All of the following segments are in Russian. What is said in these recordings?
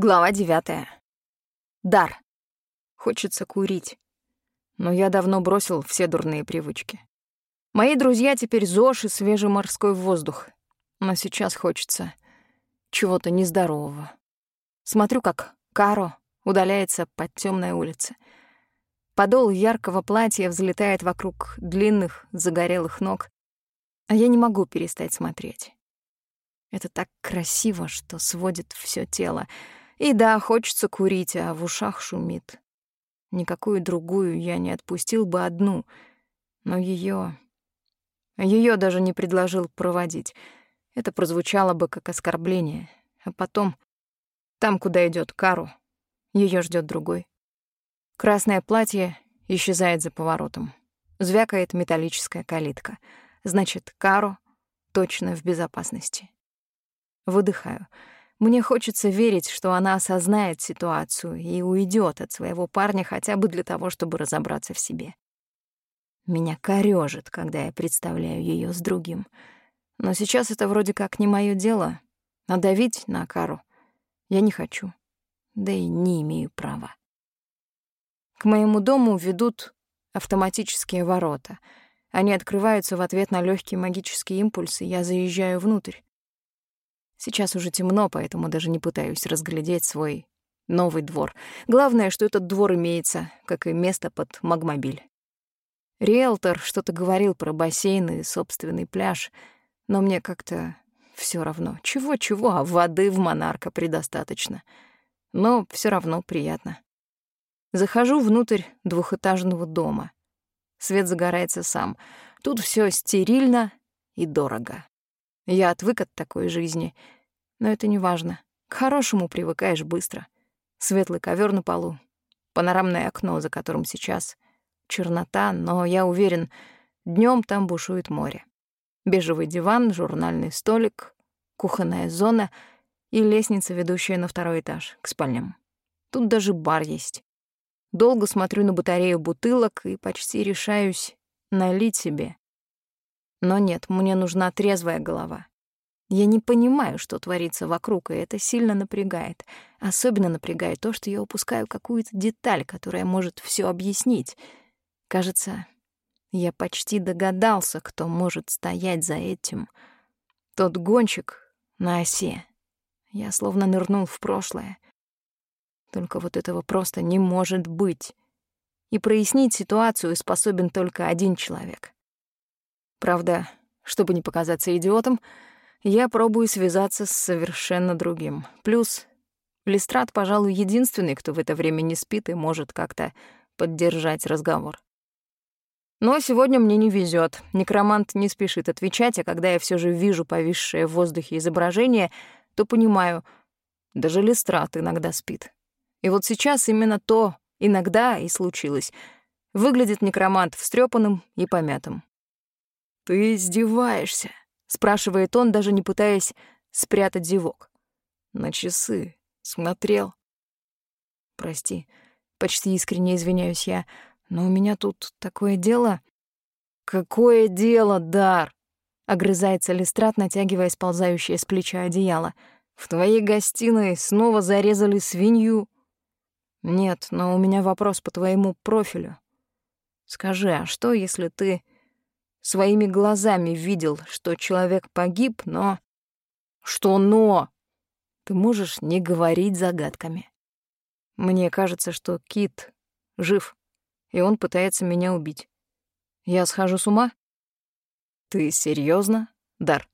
Глава девятая. Дар. Хочется курить. Но я давно бросил все дурные привычки. Мои друзья теперь ЗОЖ и свежий морской воздух. Но сейчас хочется чего-то нездорового. Смотрю, как Каро удаляется под темной улице. Подол яркого платья взлетает вокруг длинных, загорелых ног, а я не могу перестать смотреть. Это так красиво, что сводит все тело — и да, хочется курить, а в ушах шумит. Никакую другую я не отпустил бы одну, но ее, ее даже не предложил проводить. Это прозвучало бы как оскорбление. А потом, там, куда идет Кару, ее ждет другой. Красное платье исчезает за поворотом. Звякает металлическая калитка. Значит, Кару точно в безопасности. Выдыхаю. Мне хочется верить, что она осознает ситуацию и уйдет от своего парня хотя бы для того, чтобы разобраться в себе. Меня корёжит, когда я представляю ее с другим. Но сейчас это вроде как не мое дело. А давить на Кару я не хочу. Да и не имею права. К моему дому ведут автоматические ворота. Они открываются в ответ на легкий магический импульс, и я заезжаю внутрь. Сейчас уже темно, поэтому даже не пытаюсь разглядеть свой новый двор. Главное, что этот двор имеется, как и место под магмобиль. Риэлтор что-то говорил про бассейн и собственный пляж, но мне как-то все равно. Чего-чего, а воды в Монарка предостаточно. Но все равно приятно. Захожу внутрь двухэтажного дома. Свет загорается сам. Тут все стерильно и дорого. Я отвык от такой жизни, но это не важно. К хорошему привыкаешь быстро. Светлый ковер на полу, панорамное окно, за которым сейчас чернота, но я уверен, днем там бушует море. Бежевый диван, журнальный столик, кухонная зона и лестница, ведущая на второй этаж, к спальням. Тут даже бар есть. Долго смотрю на батарею бутылок и почти решаюсь налить себе но нет, мне нужна трезвая голова. Я не понимаю, что творится вокруг, и это сильно напрягает. Особенно напрягает то, что я упускаю какую-то деталь, которая может все объяснить. Кажется, я почти догадался, кто может стоять за этим. Тот гонщик на осе. Я словно нырнул в прошлое. Только вот этого просто не может быть. И прояснить ситуацию способен только один человек — Правда, чтобы не показаться идиотом, я пробую связаться с совершенно другим. Плюс Листрат, пожалуй, единственный, кто в это время не спит и может как-то поддержать разговор. Но сегодня мне не везет. Некромант не спешит отвечать, а когда я все же вижу повисшее в воздухе изображение, то понимаю, даже Листрат иногда спит. И вот сейчас именно то иногда и случилось. Выглядит некромант встрепанным и помятым. «Ты издеваешься?» — спрашивает он, даже не пытаясь спрятать зевок. «На часы. Смотрел». «Прости, почти искренне извиняюсь я, но у меня тут такое дело...» «Какое дело, Дар?» — огрызается Листрат, натягивая сползающее с плеча одеяло. «В твоей гостиной снова зарезали свинью?» «Нет, но у меня вопрос по твоему профилю. Скажи, а что, если ты своими глазами видел, что человек погиб, но... Что «но»? Ты можешь не говорить загадками. Мне кажется, что Кит жив, и он пытается меня убить. Я схожу с ума? Ты серьезно, Дар?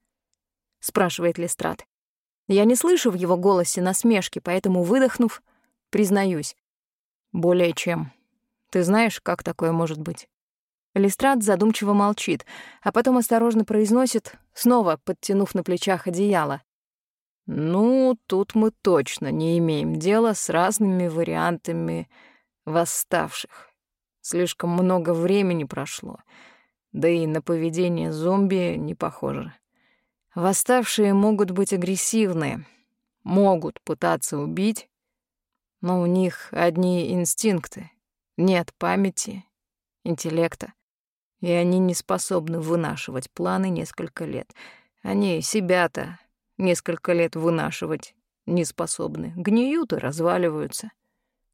спрашивает Лестрат. Я не слышу в его голосе насмешки, поэтому, выдохнув, признаюсь. Более чем. Ты знаешь, как такое может быть? Листрат задумчиво молчит, а потом осторожно произносит, снова подтянув на плечах одеяло. «Ну, тут мы точно не имеем дела с разными вариантами восставших. Слишком много времени прошло, да и на поведение зомби не похоже. Восставшие могут быть агрессивны, могут пытаться убить, но у них одни инстинкты, нет памяти, интеллекта и они не способны вынашивать планы несколько лет. Они себя-то несколько лет вынашивать не способны, гниют и разваливаются.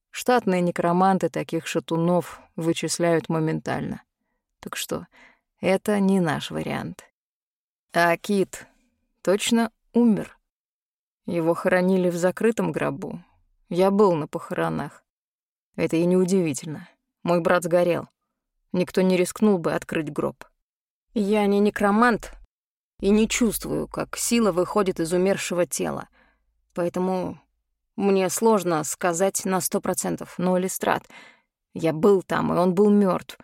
Штатные некроманты таких шатунов вычисляют моментально. Так что это не наш вариант. А Кит точно умер. Его хоронили в закрытом гробу. Я был на похоронах. Это и неудивительно. Мой брат сгорел. Никто не рискнул бы открыть гроб. Я не некромант и не чувствую, как сила выходит из умершего тела. Поэтому мне сложно сказать на сто процентов, но Листрат... Я был там, и он был мертв.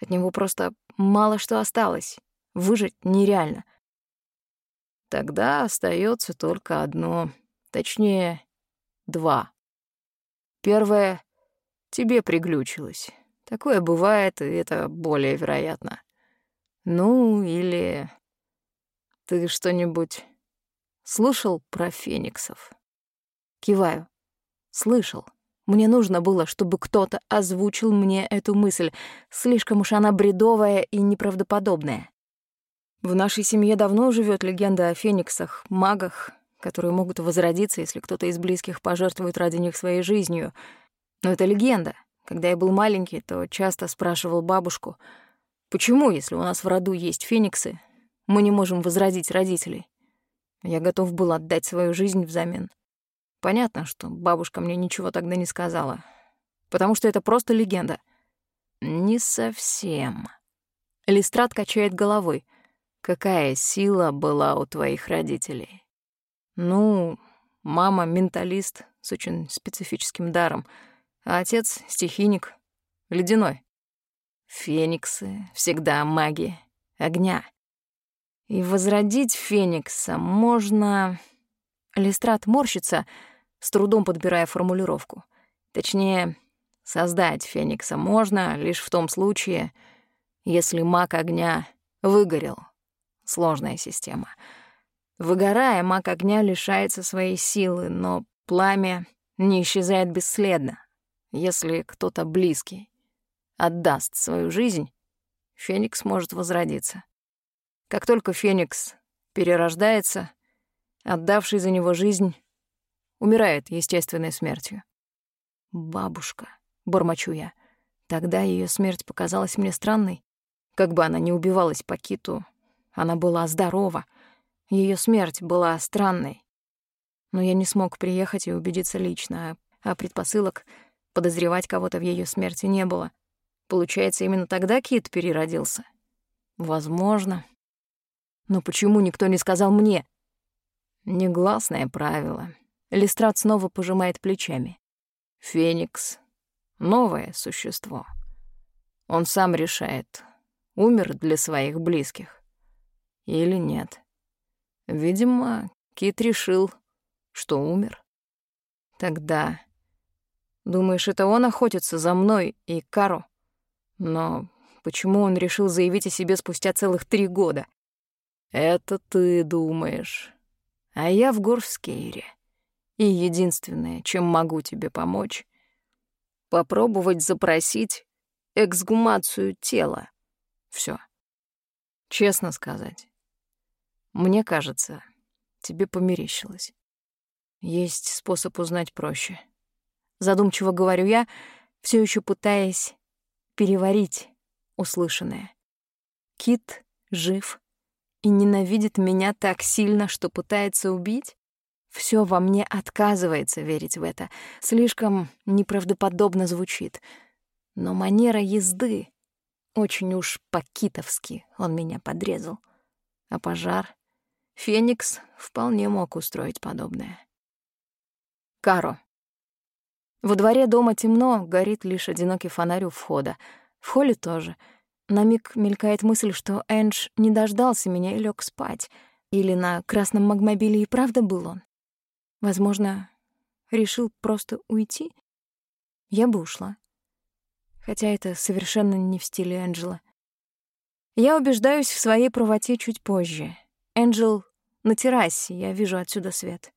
От него просто мало что осталось. Выжить нереально. Тогда остается только одно, точнее, два. Первое — тебе приглючилось. Такое бывает, и это более вероятно. Ну, или... Ты что-нибудь слышал про фениксов? Киваю. Слышал. Мне нужно было, чтобы кто-то озвучил мне эту мысль. Слишком уж она бредовая и неправдоподобная. В нашей семье давно живет легенда о фениксах, магах, которые могут возродиться, если кто-то из близких пожертвует ради них своей жизнью. Но это легенда. Когда я был маленький, то часто спрашивал бабушку, почему, если у нас в роду есть фениксы, мы не можем возродить родителей? Я готов был отдать свою жизнь взамен. Понятно, что бабушка мне ничего тогда не сказала, потому что это просто легенда. Не совсем. Листрат качает головой. Какая сила была у твоих родителей? Ну, мама — менталист с очень специфическим даром, а отец — стихийник, ледяной. Фениксы всегда маги огня. И возродить феникса можно... Листрат морщится — с трудом подбирая формулировку. Точнее, создать Феникса можно лишь в том случае, если маг огня выгорел. Сложная система. Выгорая, маг огня лишается своей силы, но пламя не исчезает бесследно. Если кто-то близкий отдаст свою жизнь, Феникс может возродиться. Как только Феникс перерождается, отдавший за него жизнь умирает естественной смертью. «Бабушка», — бормочу я. Тогда ее смерть показалась мне странной. Как бы она ни убивалась по киту, она была здорова. Ее смерть была странной. Но я не смог приехать и убедиться лично, а предпосылок подозревать кого-то в ее смерти не было. Получается, именно тогда Кит переродился? Возможно. Но почему никто не сказал мне? Негласное правило. Листрат снова пожимает плечами. Феникс — новое существо. Он сам решает, умер для своих близких или нет. Видимо, Кит решил, что умер. Тогда... Думаешь, это он охотится за мной и Каро? Но почему он решил заявить о себе спустя целых три года? Это ты думаешь. А я в Горскейре. И единственное, чем могу тебе помочь, попробовать запросить эксгумацию тела. Все. Честно сказать, мне кажется, тебе померещилось. Есть способ узнать проще. Задумчиво говорю я, все еще пытаясь переварить услышанное. Кит жив и ненавидит меня так сильно, что пытается убить? Все во мне отказывается верить в это. Слишком неправдоподобно звучит. Но манера езды очень уж по-китовски он меня подрезал. А пожар? Феникс вполне мог устроить подобное. Каро. Во дворе дома темно, горит лишь одинокий фонарь у входа. В холле тоже. На миг мелькает мысль, что Эндж не дождался меня и лег спать. Или на красном магмобиле и правда был он. Возможно, решил просто уйти? Я бы ушла. Хотя это совершенно не в стиле Энджела. Я убеждаюсь в своей правоте чуть позже. Энджел на террасе, я вижу отсюда свет.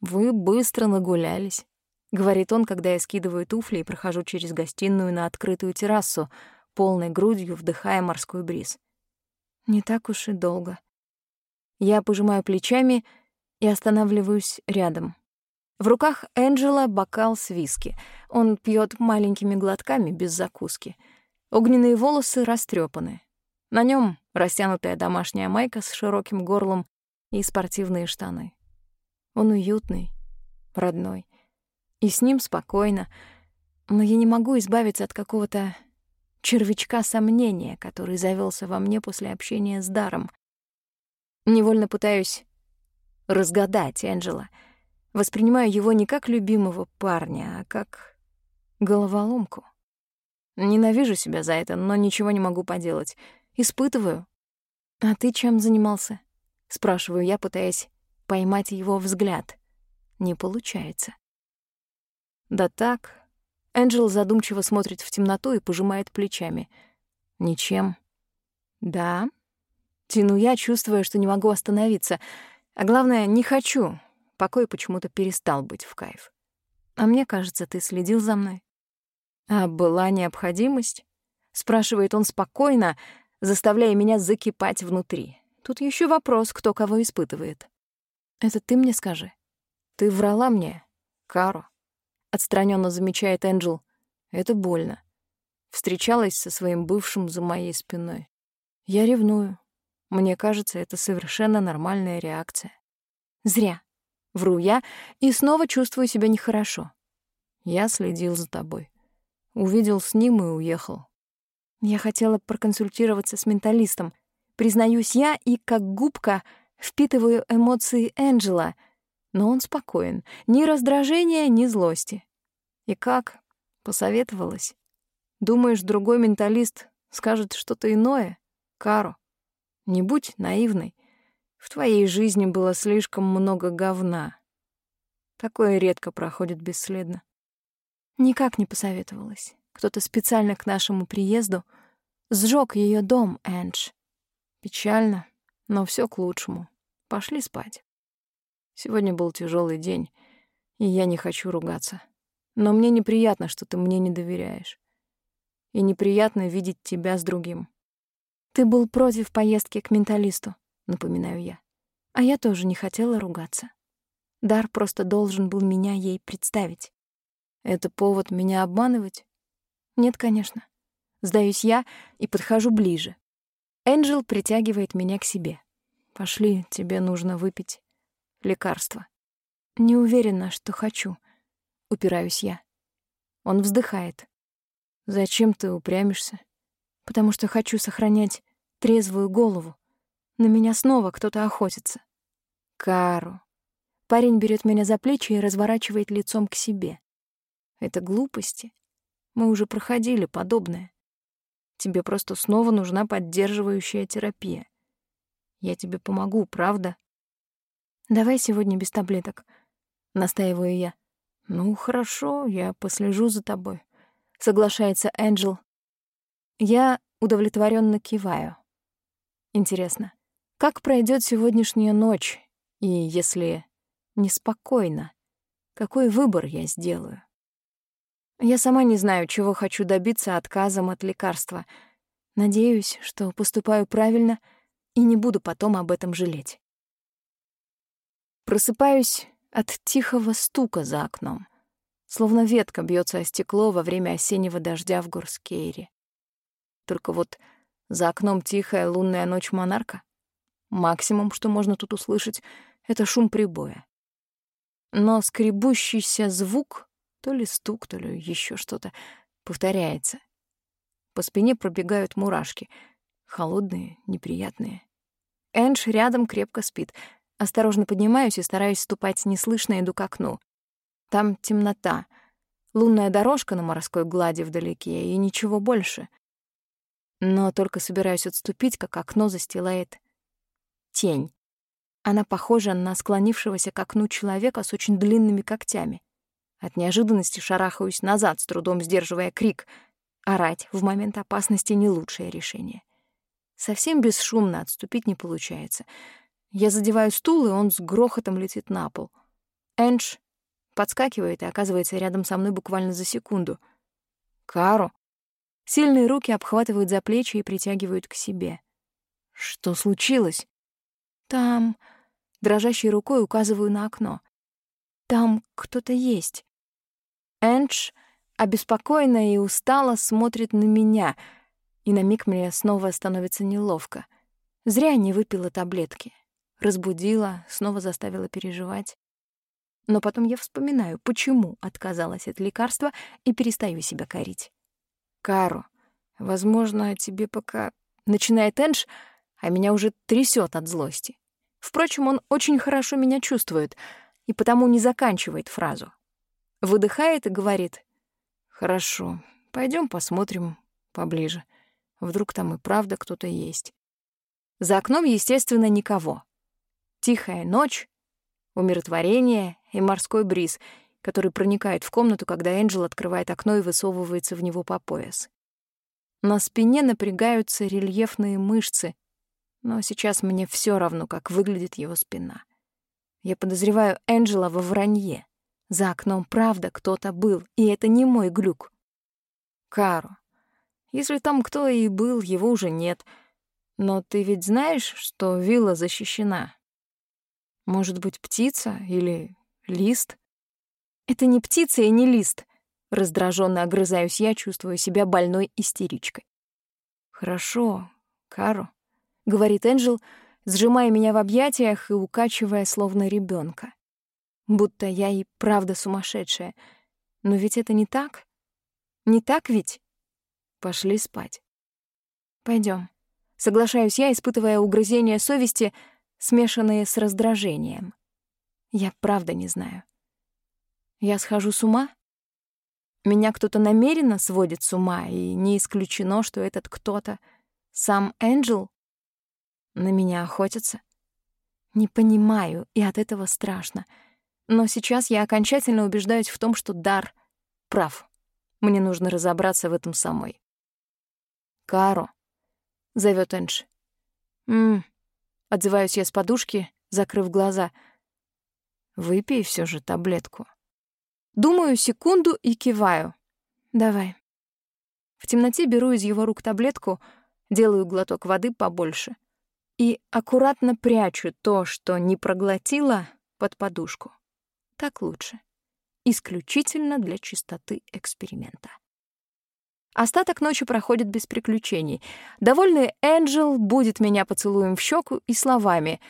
«Вы быстро нагулялись», — говорит он, когда я скидываю туфли и прохожу через гостиную на открытую террасу, полной грудью вдыхая морской бриз. Не так уж и долго. Я пожимаю плечами — и останавливаюсь рядом. В руках Энджела бокал с виски. Он пьет маленькими глотками, без закуски. Огненные волосы растрепаны. На нем растянутая домашняя майка с широким горлом и спортивные штаны. Он уютный, родной. И с ним спокойно. Но я не могу избавиться от какого-то червячка сомнения, который завелся во мне после общения с Даром. Невольно пытаюсь разгадать Энджела. Воспринимаю его не как любимого парня, а как головоломку. Ненавижу себя за это, но ничего не могу поделать. Испытываю. «А ты чем занимался?» — спрашиваю я, пытаясь поймать его взгляд. Не получается. Да так. Энджел задумчиво смотрит в темноту и пожимает плечами. Ничем. Да. Тяну я, чувствуя, что не могу остановиться. А главное, не хочу. Покой почему-то перестал быть в кайф. А мне кажется, ты следил за мной. А была необходимость? Спрашивает он спокойно, заставляя меня закипать внутри. Тут еще вопрос, кто кого испытывает. Это ты мне скажи. Ты врала мне, Каро. Отстраненно замечает Энджел. Это больно. Встречалась со своим бывшим за моей спиной. Я ревную. Мне кажется, это совершенно нормальная реакция. Зря. Вру я и снова чувствую себя нехорошо. Я следил за тобой. Увидел с ним и уехал. Я хотела проконсультироваться с менталистом. Признаюсь я и, как губка, впитываю эмоции Энджела — но он спокоен. Ни раздражения, ни злости. И как? Посоветовалась. Думаешь, другой менталист скажет что-то иное? Каро, не будь наивной. В твоей жизни было слишком много говна. Такое редко проходит бесследно. Никак не посоветовалась. Кто-то специально к нашему приезду сжег ее дом, Эндж. Печально, но все к лучшему. Пошли спать. Сегодня был тяжелый день, и я не хочу ругаться. Но мне неприятно, что ты мне не доверяешь. И неприятно видеть тебя с другим. Ты был против поездки к менталисту, напоминаю я. А я тоже не хотела ругаться. Дар просто должен был меня ей представить. Это повод меня обманывать? Нет, конечно. Сдаюсь я и подхожу ближе. Энджел притягивает меня к себе. Пошли, тебе нужно выпить лекарство. Не уверена, что хочу. Упираюсь я. Он вздыхает. Зачем ты упрямишься? Потому что хочу сохранять трезвую голову. На меня снова кто-то охотится. Кару. Парень берет меня за плечи и разворачивает лицом к себе. Это глупости. Мы уже проходили подобное. Тебе просто снова нужна поддерживающая терапия. Я тебе помогу, правда? Давай сегодня без таблеток, настаиваю я. Ну, хорошо, я послежу за тобой, соглашается Энджел. Я удовлетворенно киваю. Интересно, как пройдет сегодняшняя ночь, и если неспокойно, какой выбор я сделаю? Я сама не знаю, чего хочу добиться отказом от лекарства. Надеюсь, что поступаю правильно и не буду потом об этом жалеть. Просыпаюсь от тихого стука за окном, словно ветка бьется о стекло во время осеннего дождя в Горскейре. Только вот за окном тихая лунная ночь монарка. Максимум, что можно тут услышать, — это шум прибоя. Но скребущийся звук, то ли стук, то ли еще что-то, повторяется. По спине пробегают мурашки, холодные, неприятные. Эндж рядом крепко спит — Осторожно поднимаюсь и стараюсь ступать неслышно, иду к окну. Там темнота, лунная дорожка на морской глади вдалеке и ничего больше. Но только собираюсь отступить, как окно застилает тень. Она похожа на склонившегося к окну человека с очень длинными когтями. От неожиданности шарахаюсь назад, с трудом сдерживая крик. Орать в момент опасности — не лучшее решение. Совсем бесшумно отступить не получается — я задеваю стул, и он с грохотом летит на пол. Эндж подскакивает и оказывается рядом со мной буквально за секунду. «Каро!» Сильные руки обхватывают за плечи и притягивают к себе. «Что случилось?» «Там...» Дрожащей рукой указываю на окно. там кто-то есть. Эндж обеспокоенно и устало смотрит на меня, и на миг мне снова становится неловко. Зря не выпила таблетки. Разбудила, снова заставила переживать. Но потом я вспоминаю, почему отказалась от лекарства и перестаю себя корить. «Каро, возможно, тебе пока...» Начинает Эндж, а меня уже трясет от злости. Впрочем, он очень хорошо меня чувствует и потому не заканчивает фразу. Выдыхает и говорит. «Хорошо, пойдем посмотрим поближе. Вдруг там и правда кто-то есть». За окном, естественно, никого. Тихая ночь, умиротворение и морской бриз, который проникает в комнату, когда Энджел открывает окно и высовывается в него по пояс. На спине напрягаются рельефные мышцы, но сейчас мне все равно, как выглядит его спина. Я подозреваю Энджела во вранье. За окном правда кто-то был, и это не мой глюк. Кару, если там кто и был, его уже нет. Но ты ведь знаешь, что вилла защищена? Может быть, птица или лист? Это не птица и не лист. Раздраженно огрызаюсь я, чувствую себя больной истеричкой. Хорошо, Кару, говорит Энджел, сжимая меня в объятиях и укачивая словно ребенка. Будто я и правда сумасшедшая. Но ведь это не так. Не так ведь? Пошли спать. Пойдем. Соглашаюсь я, испытывая угрызение совести, смешанные с раздражением. Я правда не знаю. Я схожу с ума? Меня кто-то намеренно сводит с ума, и не исключено, что этот кто-то — сам Энджел на меня охотятся. Не понимаю, и от этого страшно. Но сейчас я окончательно убеждаюсь в том, что Дар прав. Мне нужно разобраться в этом самой. «Каро», — зовет Эндж. «М-м», отзываюсь я с подушки, закрыв глаза. «Выпей все же таблетку». Думаю секунду и киваю. «Давай». В темноте беру из его рук таблетку, делаю глоток воды побольше — и аккуратно прячу то, что не проглотила, под подушку. Так лучше. Исключительно для чистоты эксперимента. Остаток ночи проходит без приключений. Довольный Энджел будет меня поцелуем в щеку и словами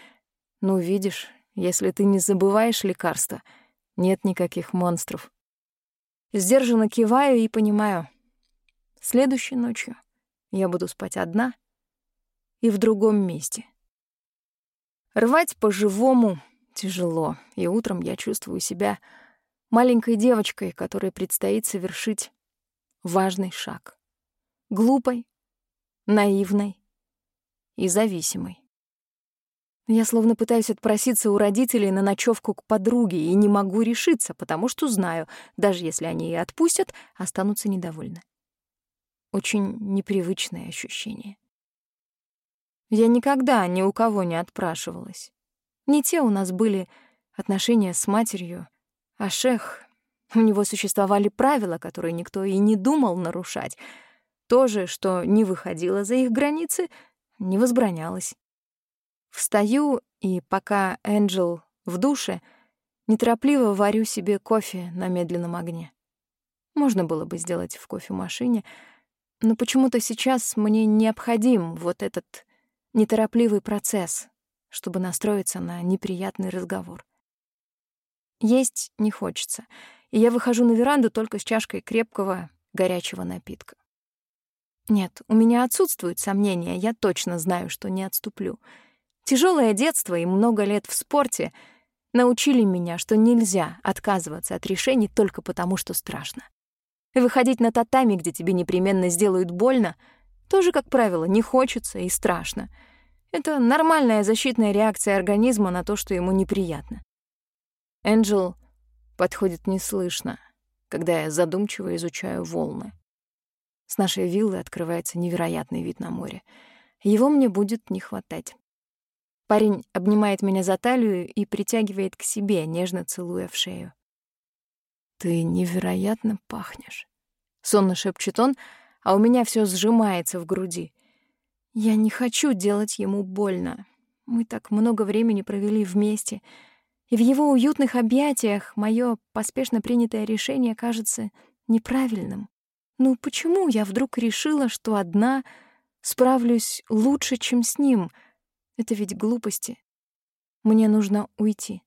«Ну, видишь, если ты не забываешь лекарства, нет никаких монстров». Сдержанно киваю и понимаю. Следующей ночью я буду спать одна — и в другом месте. Рвать по-живому тяжело, и утром я чувствую себя маленькой девочкой, которой предстоит совершить важный шаг. Глупой, наивной и зависимой. Я словно пытаюсь отпроситься у родителей на ночевку к подруге и не могу решиться, потому что знаю, даже если они и отпустят, останутся недовольны. Очень непривычное ощущение. Я никогда ни у кого не отпрашивалась. Не те у нас были отношения с матерью, а шех... У него существовали правила, которые никто и не думал нарушать. То же, что не выходило за их границы, не возбранялось. Встаю, и пока Энджел в душе, неторопливо варю себе кофе на медленном огне. Можно было бы сделать в кофемашине, но почему-то сейчас мне необходим вот этот неторопливый процесс, чтобы настроиться на неприятный разговор. Есть не хочется, и я выхожу на веранду только с чашкой крепкого, горячего напитка. Нет, у меня отсутствуют сомнения, я точно знаю, что не отступлю. Тяжелое детство и много лет в спорте научили меня, что нельзя отказываться от решений только потому, что страшно. Выходить на татами, где тебе непременно сделают больно — тоже, как правило, не хочется и страшно. Это нормальная защитная реакция организма на то, что ему неприятно. Энджел подходит неслышно, когда я задумчиво изучаю волны. С нашей виллы открывается невероятный вид на море. Его мне будет не хватать. Парень обнимает меня за талию и притягивает к себе, нежно целуя в шею. «Ты невероятно пахнешь», — сонно шепчет он, — а у меня все сжимается в груди. Я не хочу делать ему больно. Мы так много времени провели вместе. И в его уютных объятиях мое поспешно принятое решение кажется неправильным. Ну почему я вдруг решила, что одна справлюсь лучше, чем с ним? Это ведь глупости. Мне нужно уйти.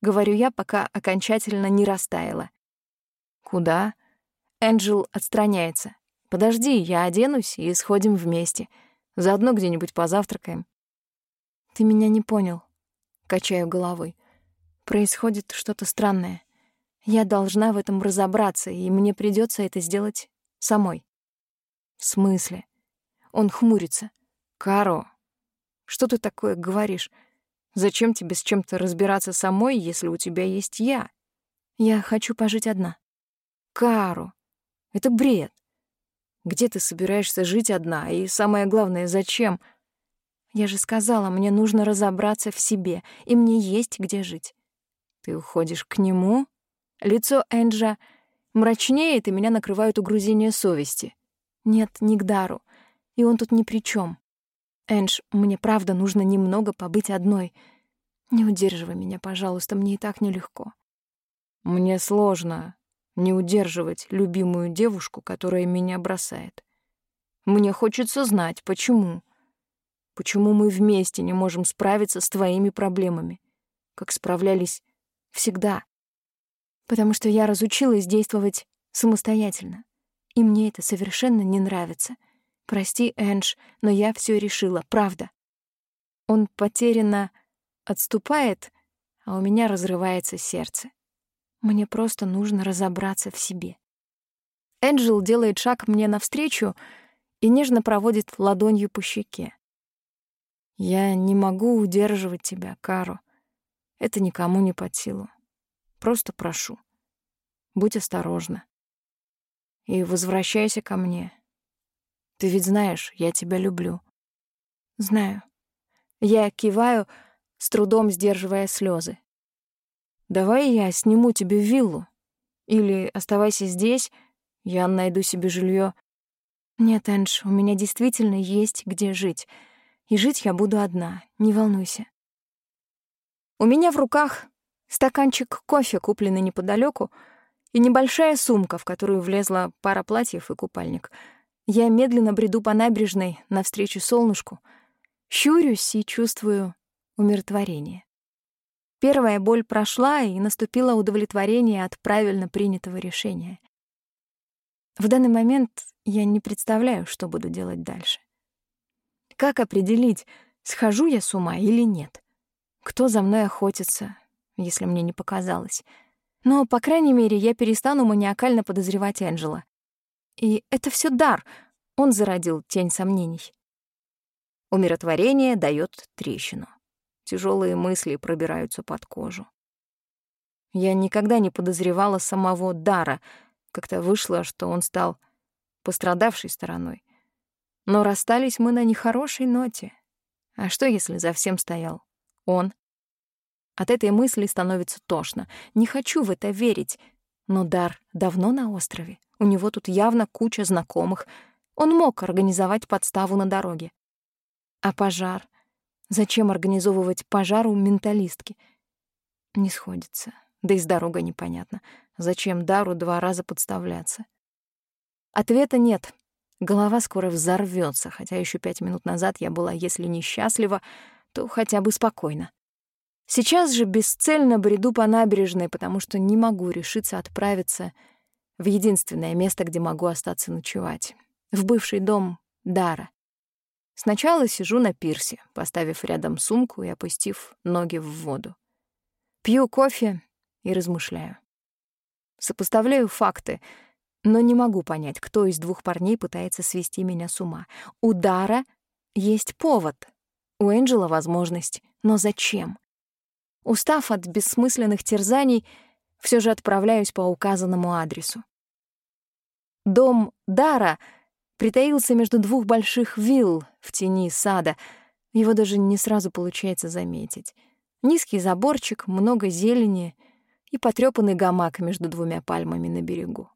Говорю я, пока окончательно не растаяла. Куда? Энджел отстраняется. Подожди, я оденусь и сходим вместе. Заодно где-нибудь позавтракаем. Ты меня не понял. Качаю головой. Происходит что-то странное. Я должна в этом разобраться, и мне придется это сделать самой. В смысле? Он хмурится. Каро, что ты такое говоришь? Зачем тебе с чем-то разбираться самой, если у тебя есть я? Я хочу пожить одна. Каро, это бред. Где ты собираешься жить одна? И самое главное, зачем? Я же сказала, мне нужно разобраться в себе, и мне есть где жить. Ты уходишь к нему? Лицо Энджа мрачнеет, и меня накрывают угрызения совести. Нет, не к Дару. И он тут ни при чем. Эндж, мне правда нужно немного побыть одной. Не удерживай меня, пожалуйста, мне и так нелегко. Мне сложно не удерживать любимую девушку, которая меня бросает. Мне хочется знать, почему. Почему мы вместе не можем справиться с твоими проблемами, как справлялись всегда. Потому что я разучилась действовать самостоятельно, и мне это совершенно не нравится — Прости, Эндж, но я все решила, правда. Он потерянно отступает, а у меня разрывается сердце. Мне просто нужно разобраться в себе. Энджел делает шаг мне навстречу и нежно проводит ладонью по щеке. Я не могу удерживать тебя, Каро. Это никому не под силу. Просто прошу. Будь осторожна. И возвращайся ко мне. Ты ведь знаешь, я тебя люблю. Знаю. Я киваю, с трудом сдерживая слезы. Давай я сниму тебе виллу. Или оставайся здесь, я найду себе жилье. Нет, Эндж, у меня действительно есть где жить. И жить я буду одна, не волнуйся. У меня в руках стаканчик кофе, купленный неподалеку, и небольшая сумка, в которую влезла пара платьев и купальник — я медленно бреду по набережной навстречу солнышку, щурюсь и чувствую умиротворение. Первая боль прошла, и наступило удовлетворение от правильно принятого решения. В данный момент я не представляю, что буду делать дальше. Как определить, схожу я с ума или нет? Кто за мной охотится, если мне не показалось? Но, по крайней мере, я перестану маниакально подозревать Энджела. И это все дар. Он зародил тень сомнений. Умиротворение дает трещину. Тяжелые мысли пробираются под кожу. Я никогда не подозревала самого Дара. Как-то вышло, что он стал пострадавшей стороной. Но расстались мы на нехорошей ноте. А что, если за всем стоял он? От этой мысли становится тошно. Не хочу в это верить. Но Дар давно на острове. У него тут явно куча знакомых. Он мог организовать подставу на дороге. А пожар? Зачем организовывать пожар у менталистки? Не сходится. Да и с дорогой непонятно. Зачем Дару два раза подставляться? Ответа нет. Голова скоро взорвётся, хотя ещё пять минут назад я была, если не счастлива, то хотя бы спокойна. Сейчас же бесцельно бреду по набережной, потому что не могу решиться отправиться в единственное место, где могу остаться ночевать, в бывший дом Дара. Сначала сижу на пирсе, поставив рядом сумку и опустив ноги в воду. Пью кофе и размышляю. Сопоставляю факты, но не могу понять, кто из двух парней пытается свести меня с ума. У Дара есть повод, у Энджела возможность, но зачем? Устав от бессмысленных терзаний, все же отправляюсь по указанному адресу. Дом Дара притаился между двух больших вилл в тени сада. Его даже не сразу получается заметить. Низкий заборчик, много зелени и потрёпанный гамак между двумя пальмами на берегу.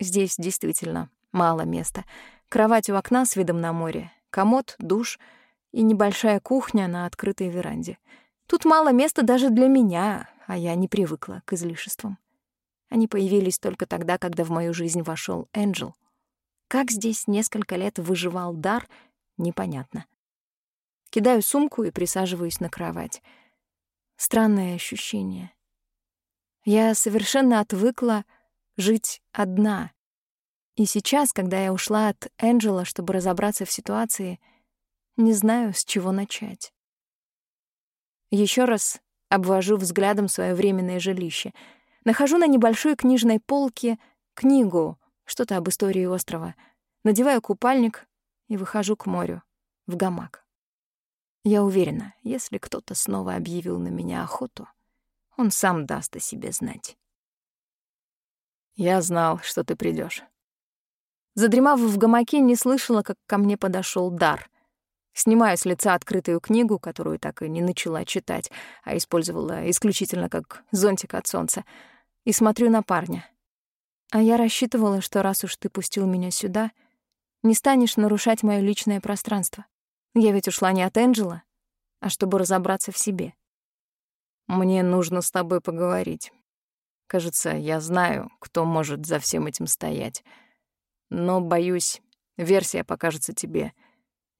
Здесь действительно мало места. Кровать у окна с видом на море, комод, душ и небольшая кухня на открытой веранде — Тут мало места даже для меня, а я не привыкла к излишествам. Они появились только тогда, когда в мою жизнь вошел Энджел. Как здесь несколько лет выживал дар, непонятно. Кидаю сумку и присаживаюсь на кровать. Странное ощущение. Я совершенно отвыкла жить одна. И сейчас, когда я ушла от Энджела, чтобы разобраться в ситуации, не знаю, с чего начать. Еще раз обвожу взглядом свое временное жилище. Нахожу на небольшой книжной полке книгу, что-то об истории острова. Надеваю купальник и выхожу к морю, в гамак. Я уверена, если кто-то снова объявил на меня охоту, он сам даст о себе знать. Я знал, что ты придешь. Задремав в гамаке, не слышала, как ко мне подошел дар. Снимаю с лица открытую книгу, которую так и не начала читать, а использовала исключительно как зонтик от солнца, и смотрю на парня. А я рассчитывала, что раз уж ты пустил меня сюда, не станешь нарушать моё личное пространство. Я ведь ушла не от Энджела, а чтобы разобраться в себе. Мне нужно с тобой поговорить. Кажется, я знаю, кто может за всем этим стоять. Но, боюсь, версия покажется тебе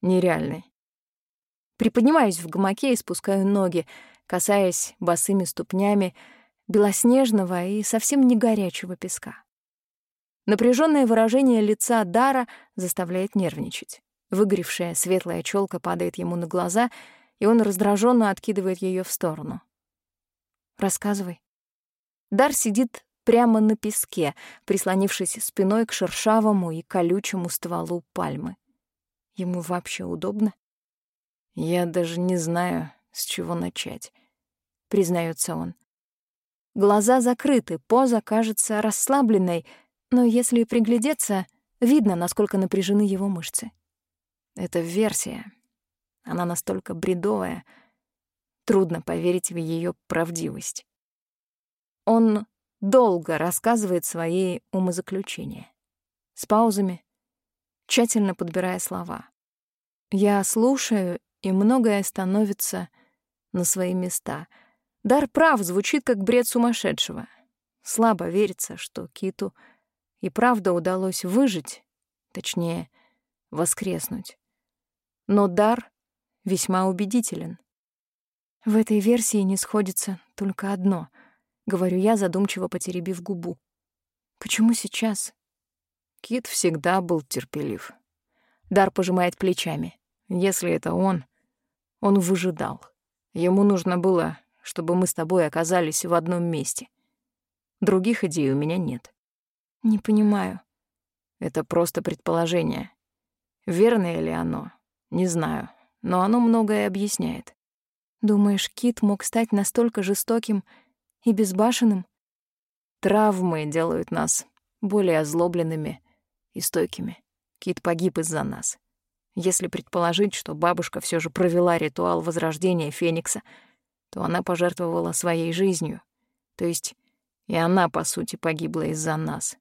нереальной. Приподнимаюсь в гамаке и спускаю ноги, касаясь босыми ступнями белоснежного и совсем не горячего песка. Напряженное выражение лица Дара заставляет нервничать. Выгоревшая светлая челка падает ему на глаза, и он раздраженно откидывает ее в сторону. Рассказывай. Дар сидит прямо на песке, прислонившись спиной к шершавому и колючему стволу пальмы. Ему вообще удобно? Я даже не знаю, с чего начать, признается он. Глаза закрыты, поза кажется расслабленной, но если приглядеться, видно, насколько напряжены его мышцы. Это версия. Она настолько бредовая, Трудно поверить в ее правдивость. Он долго рассказывает свои умозаключения. С паузами, тщательно подбирая слова. Я слушаю, и многое становится на свои места. Дар прав, звучит как бред сумасшедшего. Слабо верится, что Киту и правда удалось выжить, точнее, воскреснуть. Но дар весьма убедителен. В этой версии не сходится только одно, говорю я, задумчиво потеребив губу. Почему сейчас? Кит всегда был терпелив. Дар пожимает плечами. Если это он, он выжидал. Ему нужно было, чтобы мы с тобой оказались в одном месте. Других идей у меня нет. Не понимаю. Это просто предположение. Верное ли оно? Не знаю, но оно многое объясняет. Думаешь, Кит мог стать настолько жестоким и безбашенным? Травмы делают нас более озлобленными и стойкими. Кит погиб из-за нас. Если предположить, что бабушка все же провела ритуал возрождения Феникса, то она пожертвовала своей жизнью. То есть и она, по сути, погибла из-за нас.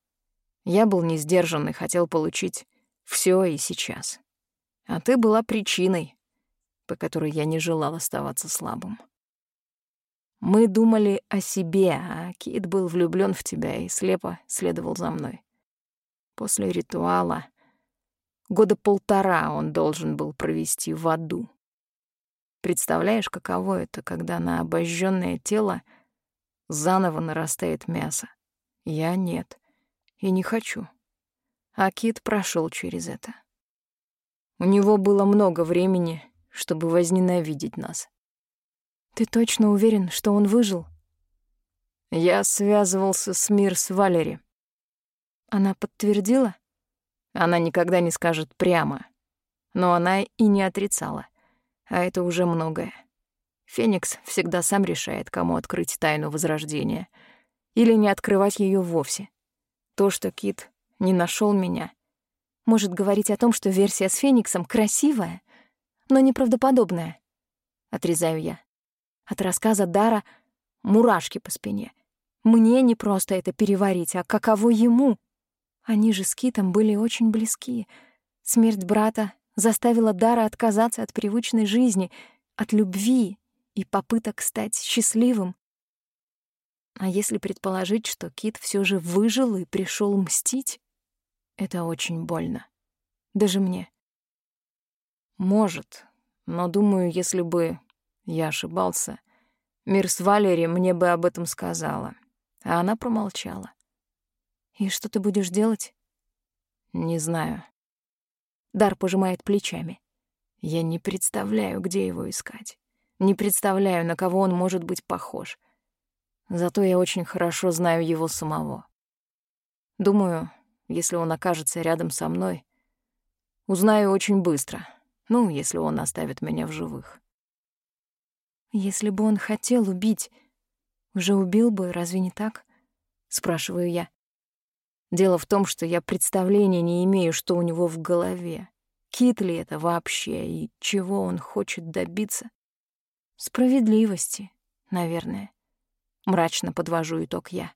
Я был не сдержан и хотел получить все и сейчас. А ты была причиной, по которой я не желал оставаться слабым. Мы думали о себе, а Кит был влюблён в тебя и слепо следовал за мной. После ритуала года полтора он должен был провести в аду. Представляешь, каково это, когда на обожжённое тело заново нарастает мясо? Я нет, и не хочу. А Кит прошёл через это. У него было много времени чтобы возненавидеть нас. Ты точно уверен, что он выжил? Я связывался с Мирс Валери. Она подтвердила? Она никогда не скажет прямо, но она и не отрицала, а это уже многое. Феникс всегда сам решает, кому открыть тайну Возрождения или не открывать ее вовсе. То, что Кит не нашел меня, может говорить о том, что версия с Фениксом красивая, но неправдоподобное. Отрезаю я. От рассказа Дара мурашки по спине. Мне не просто это переварить, а каково ему. Они же с Китом были очень близки. Смерть брата заставила Дара отказаться от привычной жизни, от любви и попыток стать счастливым. А если предположить, что Кит все же выжил и пришел мстить, это очень больно. Даже мне. Может, но думаю, если бы я ошибался, мир с Валери мне бы об этом сказала. А она промолчала. И что ты будешь делать? Не знаю. Дар пожимает плечами. Я не представляю, где его искать. Не представляю, на кого он может быть похож. Зато я очень хорошо знаю его самого. Думаю, если он окажется рядом со мной, узнаю очень быстро. Ну, если он оставит меня в живых. Если бы он хотел убить, уже убил бы, разве не так? Спрашиваю я. Дело в том, что я представления не имею, что у него в голове. Кит ли это вообще и чего он хочет добиться? Справедливости, наверное. Мрачно подвожу итог я.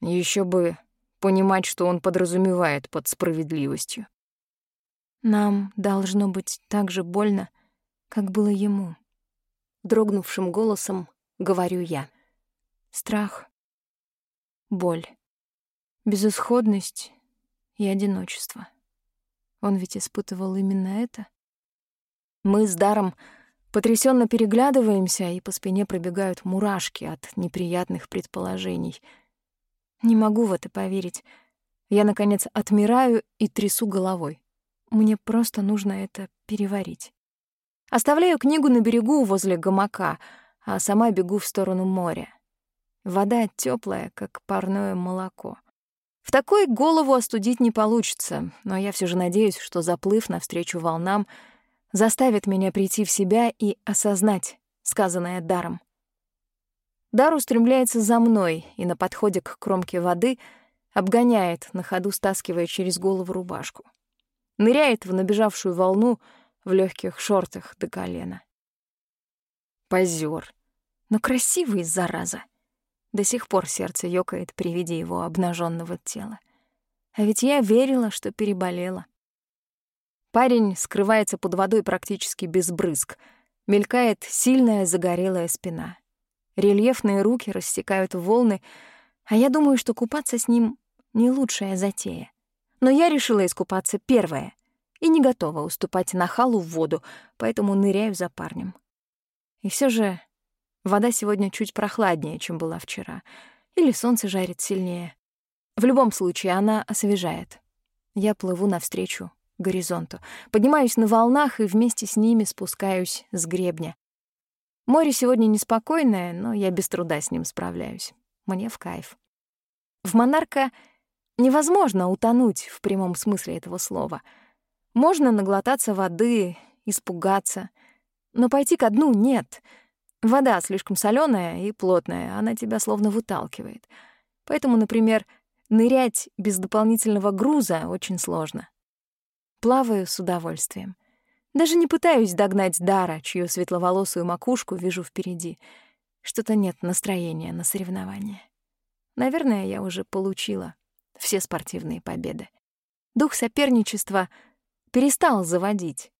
Еще бы понимать, что он подразумевает под справедливостью. Нам должно быть так же больно, как было ему. Дрогнувшим голосом говорю я. Страх, боль, безысходность и одиночество. Он ведь испытывал именно это. Мы с Даром потрясенно переглядываемся, и по спине пробегают мурашки от неприятных предположений. Не могу в это поверить. Я, наконец, отмираю и трясу головой. Мне просто нужно это переварить. Оставляю книгу на берегу возле гамака, а сама бегу в сторону моря. Вода теплая, как парное молоко. В такой голову остудить не получится, но я все же надеюсь, что заплыв навстречу волнам заставит меня прийти в себя и осознать сказанное даром. Дар устремляется за мной и на подходе к кромке воды обгоняет, на ходу стаскивая через голову рубашку. Ныряет в набежавшую волну в легких шортах до колена. Позер, но красивый, зараза. До сих пор сердце ёкает при виде его обнаженного тела. А ведь я верила, что переболела. Парень скрывается под водой практически без брызг. Мелькает сильная загорелая спина. Рельефные руки рассекают волны, а я думаю, что купаться с ним — не лучшая затея. Но я решила искупаться первая и не готова уступать нахалу в воду, поэтому ныряю за парнем. И все же Вода сегодня чуть прохладнее, чем была вчера. Или солнце жарит сильнее. В любом случае, она освежает. Я плыву навстречу горизонту. Поднимаюсь на волнах и вместе с ними спускаюсь с гребня. Море сегодня неспокойное, но я без труда с ним справляюсь. Мне в кайф. В Монарка невозможно утонуть в прямом смысле этого слова. Можно наглотаться воды, испугаться, но пойти ко дну нет — Вода слишком соленая и плотная, она тебя словно выталкивает. Поэтому, например, нырять без дополнительного груза очень сложно. Плаваю с удовольствием. Даже не пытаюсь догнать Дара, чью светловолосую макушку вижу впереди. Что-то нет настроения на соревнования. Наверное, я уже получила все спортивные победы. Дух соперничества перестал заводить.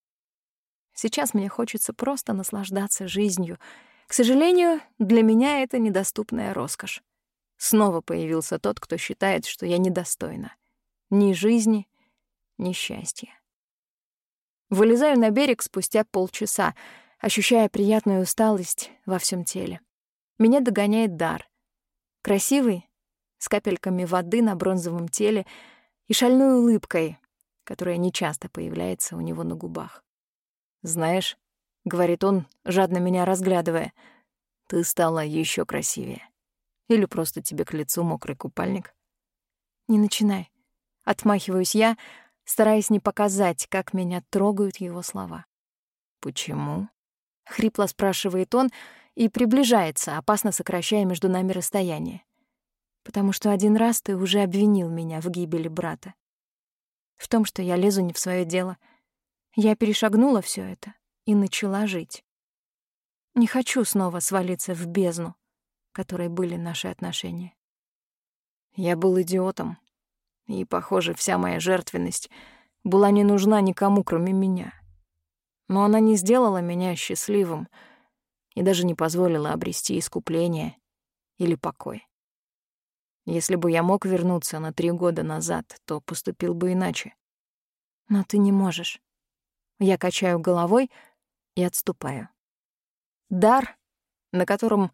Сейчас мне хочется просто наслаждаться жизнью — к сожалению, для меня это недоступная роскошь. Снова появился тот, кто считает, что я недостойна. Ни жизни, ни счастья. Вылезаю на берег спустя полчаса, ощущая приятную усталость во всем теле. Меня догоняет дар. Красивый, с капельками воды на бронзовом теле и шальной улыбкой, которая нечасто появляется у него на губах. «Знаешь, — говорит он, жадно меня разглядывая. «Ты стала еще красивее. Или просто тебе к лицу мокрый купальник?» «Не начинай». Отмахиваюсь я, стараясь не показать, как меня трогают его слова. «Почему?» — хрипло спрашивает он и приближается, опасно сокращая между нами расстояние. «Потому что один раз ты уже обвинил меня в гибели брата. В том, что я лезу не в свое дело. Я перешагнула все это и начала жить. Не хочу снова свалиться в бездну, которой были наши отношения. Я был идиотом, и, похоже, вся моя жертвенность была не нужна никому, кроме меня. Но она не сделала меня счастливым, и даже не позволила обрести искупление или покой. Если бы я мог вернуться на три года назад, то поступил бы иначе. Но ты не можешь. Я качаю головой и отступаю. Дар, на котором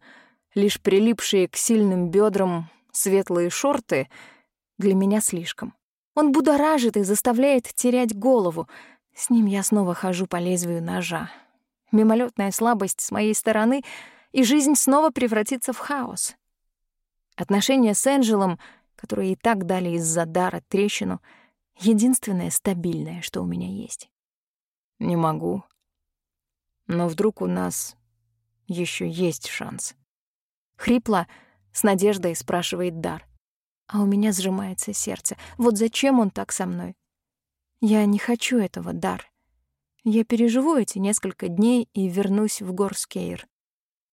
лишь прилипшие к сильным бедрам светлые шорты, для меня слишком. Он будоражит и заставляет терять голову. С ним я снова хожу по лезвию ножа. Мимолетная слабость с моей стороны, и жизнь снова превратится в хаос. Отношения с Энджелом, которые и так дали из-за дара трещину, единственное стабильное, что у меня есть. Не могу. Но вдруг у нас еще есть шанс. Хрипло, с надеждой спрашивает Дар. А у меня сжимается сердце. Вот зачем он так со мной? Я не хочу этого, Дар. Я переживу эти несколько дней и вернусь в Горскейр.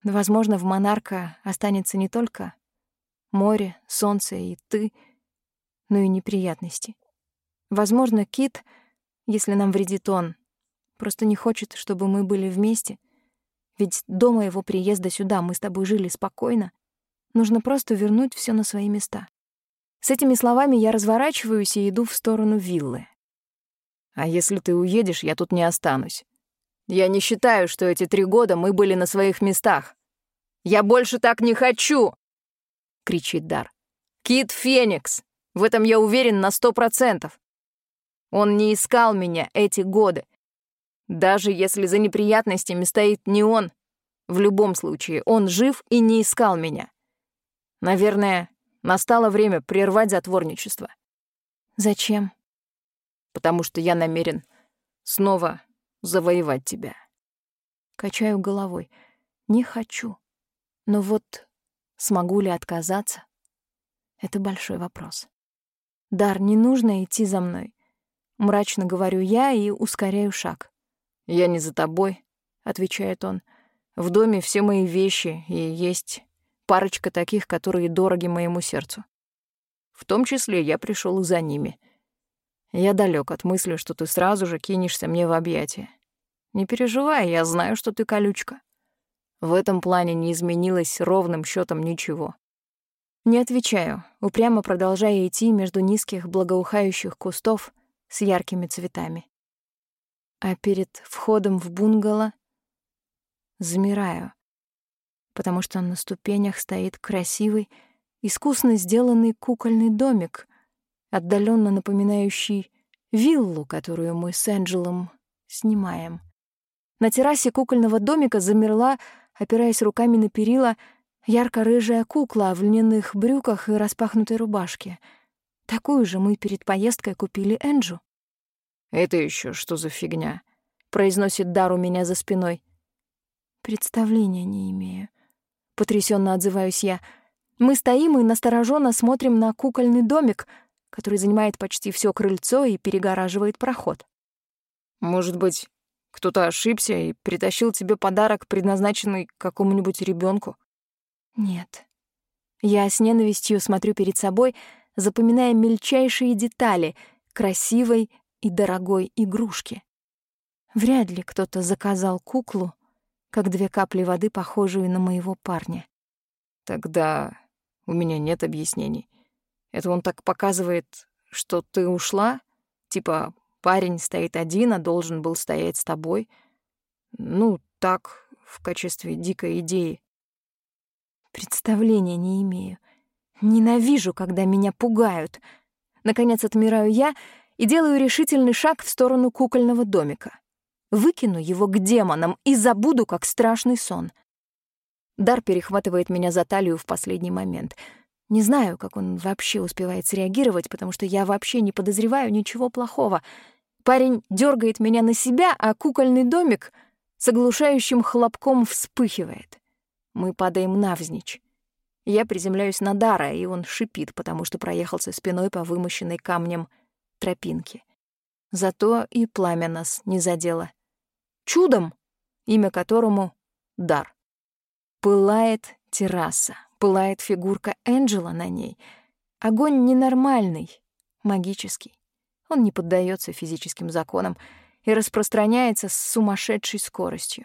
Возможно, в Монарка останется не только море, солнце и ты, но и неприятности. Возможно, Кит, если нам вредит он, просто не хочет, чтобы мы были вместе. Ведь до моего приезда сюда мы с тобой жили спокойно. Нужно просто вернуть все на свои места. С этими словами я разворачиваюсь и иду в сторону виллы. А если ты уедешь, я тут не останусь. Я не считаю, что эти три года мы были на своих местах. Я больше так не хочу!» — кричит Дар. «Кит Феникс! В этом я уверен на сто процентов. Он не искал меня эти годы. Даже если за неприятностями стоит не он, в любом случае он жив и не искал меня. Наверное, настало время прервать затворничество. Зачем? Потому что я намерен снова завоевать тебя. Качаю головой. Не хочу. Но вот смогу ли отказаться? Это большой вопрос. Дар, не нужно идти за мной. Мрачно говорю я и ускоряю шаг. «Я не за тобой», — отвечает он. «В доме все мои вещи, и есть парочка таких, которые дороги моему сердцу. В том числе я пришел за ними. Я далек от мысли, что ты сразу же кинешься мне в объятия. Не переживай, я знаю, что ты колючка. В этом плане не изменилось ровным счетом ничего. Не отвечаю, упрямо продолжая идти между низких благоухающих кустов с яркими цветами. А перед входом в бунгало замираю, потому что на ступенях стоит красивый, искусно сделанный кукольный домик, отдаленно напоминающий виллу, которую мы с Энджелом снимаем. На террасе кукольного домика замерла опираясь руками на перила, ярко-рыжая кукла в льняных брюках и распахнутой рубашке. Такую же мы перед поездкой купили Энджу. «Это еще что за фигня?» — произносит Дар у меня за спиной. «Представления не имею». Потрясенно отзываюсь я. Мы стоим и настороженно смотрим на кукольный домик, который занимает почти все крыльцо и перегораживает проход. «Может быть, кто-то ошибся и притащил тебе подарок, предназначенный какому-нибудь ребенку. Нет. Я с ненавистью смотрю перед собой, запоминая мельчайшие детали красивой и дорогой игрушки. Вряд ли кто-то заказал куклу, как две капли воды, похожую на моего парня. Тогда у меня нет объяснений. Это он так показывает, что ты ушла? Типа, Парень стоит один, а должен был стоять с тобой. Ну, так, в качестве дикой идеи. Представления не имею. Ненавижу, когда меня пугают. Наконец отмираю я и делаю решительный шаг в сторону кукольного домика. Выкину его к демонам и забуду, как страшный сон. Дар перехватывает меня за талию в последний момент. Не знаю, как он вообще успевает среагировать, потому что я вообще не подозреваю ничего плохого — Парень дергает меня на себя, а кукольный домик с оглушающим хлопком вспыхивает. Мы падаем навзничь. Я приземляюсь на Дара, и он шипит, потому что проехался спиной по вымощенной камнем тропинке. Зато и пламя нас не задело. Чудом, имя которому — Дар. Пылает терраса, пылает фигурка Энджела на ней. Огонь ненормальный, магический. Он не поддается физическим законам и распространяется с сумасшедшей скоростью.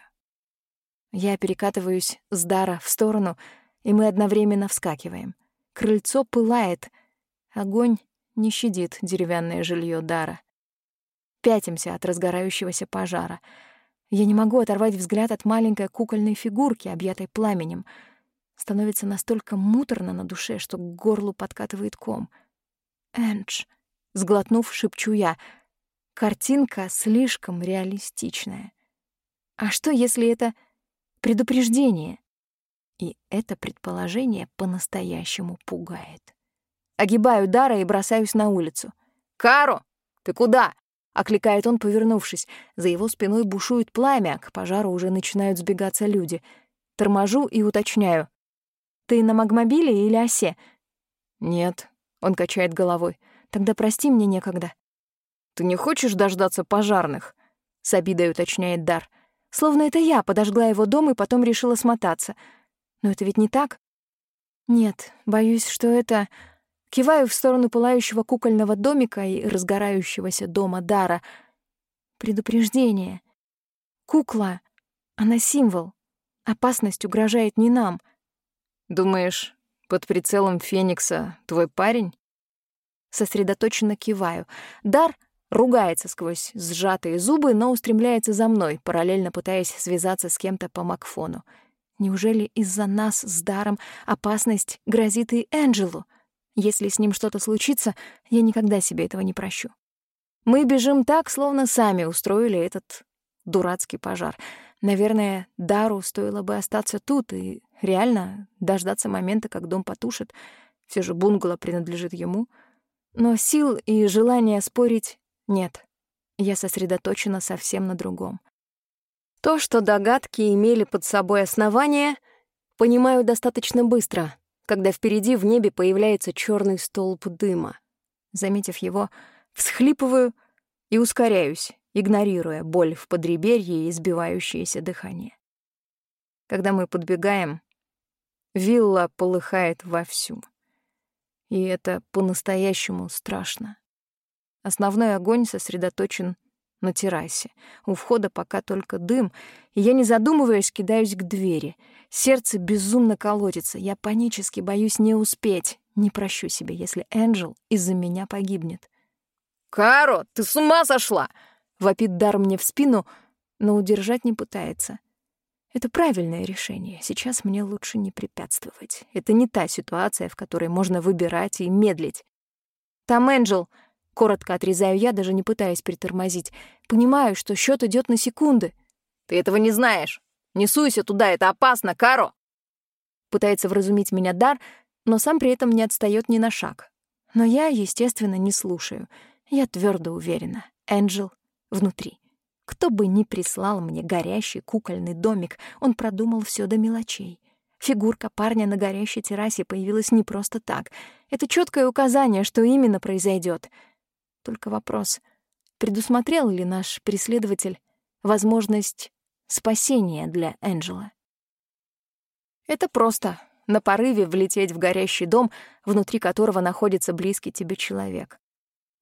Я перекатываюсь с Дара в сторону, и мы одновременно вскакиваем. Крыльцо пылает. Огонь не щадит деревянное жилье Дара. Пятимся от разгорающегося пожара. Я не могу оторвать взгляд от маленькой кукольной фигурки, объятой пламенем. Становится настолько муторно на душе, что к горлу подкатывает ком. «Эндж», — сглотнув, шепчу я, — картинка слишком реалистичная. А что, если это предупреждение? И это предположение по-настоящему пугает. Огибаю Дара и бросаюсь на улицу. «Каро, ты куда?» — окликает он, повернувшись. За его спиной бушует пламя, к пожару уже начинают сбегаться люди. Торможу и уточняю. «Ты на магмобиле или осе?» «Нет», — он качает головой. «Тогда прости, мне некогда». «Ты не хочешь дождаться пожарных?» — с обидой уточняет Дар. Словно это я подожгла его дом и потом решила смотаться. Но это ведь не так? Нет, боюсь, что это... Киваю в сторону пылающего кукольного домика и разгорающегося дома Дара. Предупреждение. Кукла. Она символ. Опасность угрожает не нам. Думаешь, под прицелом Феникса твой парень? Сосредоточенно киваю. Дар ругается сквозь сжатые зубы, но устремляется за мной, параллельно пытаясь связаться с кем-то по Макфону. Неужели из-за нас с Даром опасность грозит и Энджелу? Если с ним что-то случится, я никогда себе этого не прощу. Мы бежим так, словно сами устроили этот дурацкий пожар. Наверное, Дару стоило бы остаться тут и реально дождаться момента, как дом потушит. Все же бунгало принадлежит ему. Но сил и желания спорить нет. Я сосредоточена совсем на другом. То, что догадки имели под собой основания, понимаю достаточно быстро — когда впереди в небе появляется черный столб дыма. Заметив его, всхлипываю и ускоряюсь, игнорируя боль в подреберье и сбивающееся дыхание. Когда мы подбегаем, вилла полыхает вовсю. И это по-настоящему страшно. Основной огонь сосредоточен на террасе. У входа пока только дым, и я, не задумываясь, кидаюсь к двери. Сердце безумно колотится, я панически боюсь не успеть. Не прощу себе, если Энджел из-за меня погибнет. «Каро, ты с ума сошла!» — вопит Дар мне в спину, но удержать не пытается. Это правильное решение. Сейчас мне лучше не препятствовать. Это не та ситуация, в которой можно выбирать и медлить. «Там Энджел!» Коротко отрезаю я, даже не пытаясь притормозить. Понимаю, что счет идет на секунды. «Ты этого не знаешь. Не суйся туда, это опасно, Каро!» Пытается вразумить меня Дар, но сам при этом не отстает ни на шаг. Но я, естественно, не слушаю. Я твердо уверена. Энджел внутри. Кто бы ни прислал мне горящий кукольный домик, он продумал все до мелочей. Фигурка парня на горящей террасе появилась не просто так. Это четкое указание, что именно произойдет — только вопрос, предусмотрел ли наш преследователь возможность спасения для Энджела? Это просто на порыве влететь в горящий дом, внутри которого находится близкий тебе человек.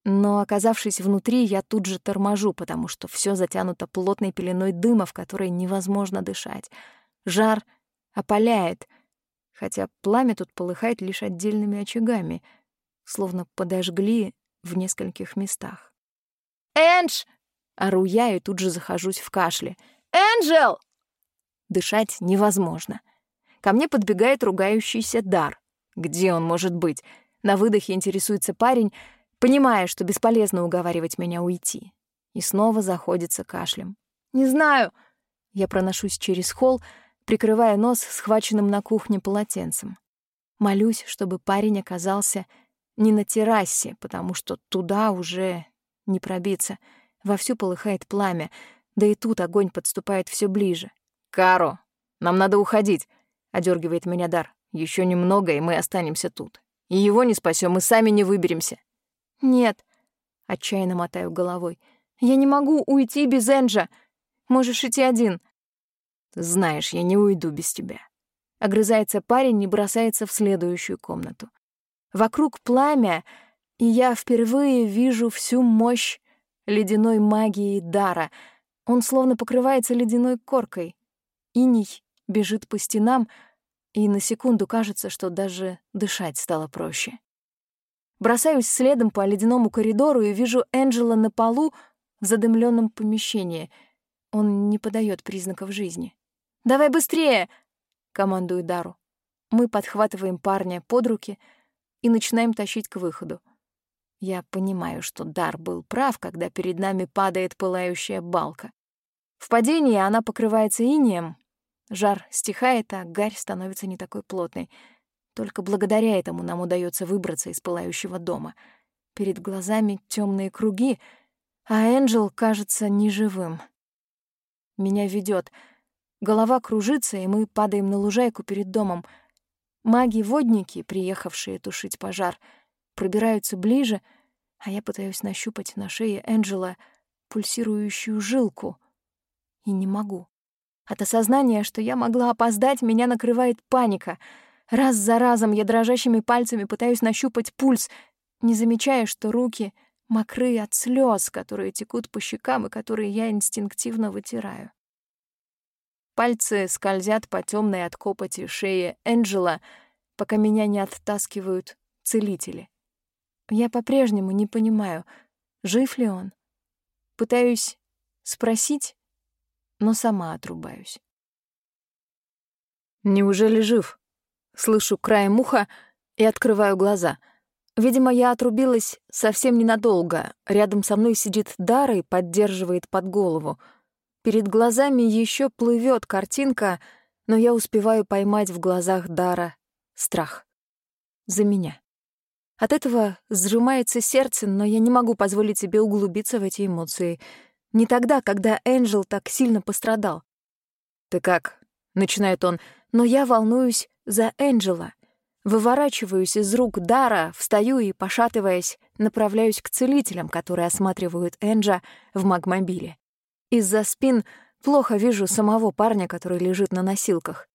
Но, оказавшись внутри, я тут же торможу, потому что все затянуто плотной пеленой дыма, в которой невозможно дышать. Жар опаляет, хотя пламя тут полыхает лишь отдельными очагами, словно подожгли в нескольких местах. «Эндж!» — ору я и тут же захожусь в кашле. «Энджел!» Дышать невозможно. Ко мне подбегает ругающийся Дар. Где он может быть? На выдохе интересуется парень, понимая, что бесполезно уговаривать меня уйти. И снова заходится кашлем. «Не знаю!» Я проношусь через холл, прикрывая нос схваченным на кухне полотенцем. Молюсь, чтобы парень оказался не на террасе, потому что туда уже не пробиться. Вовсю полыхает пламя, да и тут огонь подступает все ближе. «Каро, нам надо уходить», — одергивает меня Дар. Еще немного, и мы останемся тут. И его не спасем, мы сами не выберемся». «Нет», — отчаянно мотаю головой. «Я не могу уйти без Энджа. Можешь идти один». «Ты знаешь, я не уйду без тебя». Огрызается парень и бросается в следующую комнату. Вокруг пламя, и я впервые вижу всю мощь ледяной магии Дара. Он словно покрывается ледяной коркой. Иней бежит по стенам, и на секунду кажется, что даже дышать стало проще. Бросаюсь следом по ледяному коридору и вижу Энджела на полу в задымленном помещении. Он не подает признаков жизни. «Давай быстрее!» — командую Дару. Мы подхватываем парня под руки и начинаем тащить к выходу. Я понимаю, что Дар был прав, когда перед нами падает пылающая балка. В падении она покрывается инеем, жар стихает, а гарь становится не такой плотной. Только благодаря этому нам удается выбраться из пылающего дома. Перед глазами темные круги, а Энджел кажется неживым. Меня ведет. Голова кружится, и мы падаем на лужайку перед домом — Маги-водники, приехавшие тушить пожар, пробираются ближе, а я пытаюсь нащупать на шее Энджела пульсирующую жилку. И не могу. От осознания, что я могла опоздать, меня накрывает паника. Раз за разом я дрожащими пальцами пытаюсь нащупать пульс, не замечая, что руки мокры от слез, которые текут по щекам и которые я инстинктивно вытираю. Пальцы скользят по темной от копоти шее Энджела, пока меня не оттаскивают целители. Я по-прежнему не понимаю, жив ли он. Пытаюсь спросить, но сама отрубаюсь. «Неужели жив?» Слышу краем уха и открываю глаза. Видимо, я отрубилась совсем ненадолго. Рядом со мной сидит Дара и поддерживает под голову — Перед глазами еще плывет картинка, но я успеваю поймать в глазах Дара страх. За меня. От этого сжимается сердце, но я не могу позволить себе углубиться в эти эмоции. Не тогда, когда Энджел так сильно пострадал. «Ты как?» — начинает он, но я волнуюсь за Энджела. Выворачиваюсь из рук Дара, встаю и, пошатываясь, направляюсь к целителям, которые осматривают Энджа в магмобиле. Из-за спин плохо вижу самого парня, который лежит на носилках.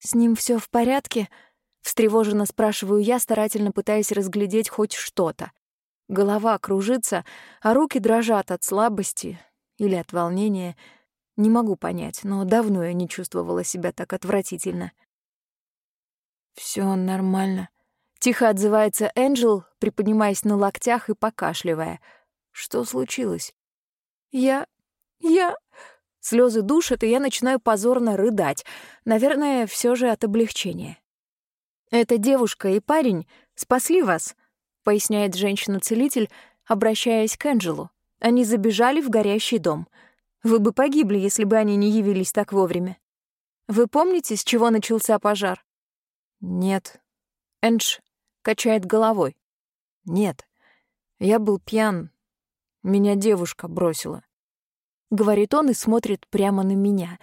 «С ним все в порядке?» — встревоженно спрашиваю я, старательно пытаясь разглядеть хоть что-то. Голова кружится, а руки дрожат от слабости или от волнения. Не могу понять, но давно я не чувствовала себя так отвратительно. Все нормально», — тихо отзывается Энджел, приподнимаясь на локтях и покашливая. «Что случилось?» «Я... Я... Слезы душат, и я начинаю позорно рыдать. Наверное, все же от облегчения. «Эта девушка и парень спасли вас», — поясняет женщина-целитель, обращаясь к Энджелу. «Они забежали в горящий дом. Вы бы погибли, если бы они не явились так вовремя. Вы помните, с чего начался пожар?» «Нет». Эндж качает головой. «Нет. Я был пьян. Меня девушка бросила говорит он и смотрит прямо на меня.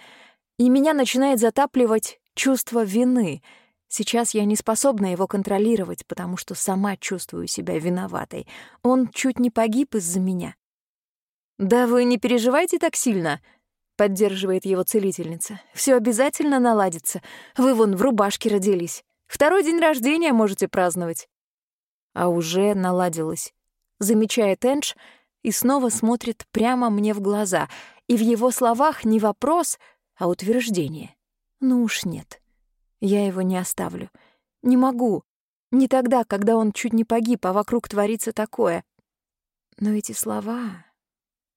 И меня начинает затапливать чувство вины. Сейчас я не способна его контролировать, потому что сама чувствую себя виноватой. Он чуть не погиб из-за меня. «Да вы не переживайте так сильно», — поддерживает его целительница. Все обязательно наладится. Вы вон в рубашке родились. Второй день рождения можете праздновать». А уже наладилось. Замечает Эндж — и снова смотрит прямо мне в глаза, и в его словах не вопрос, а утверждение. Ну уж нет. Я его не оставлю. Не могу. Не тогда, когда он чуть не погиб, а вокруг творится такое. Но эти слова,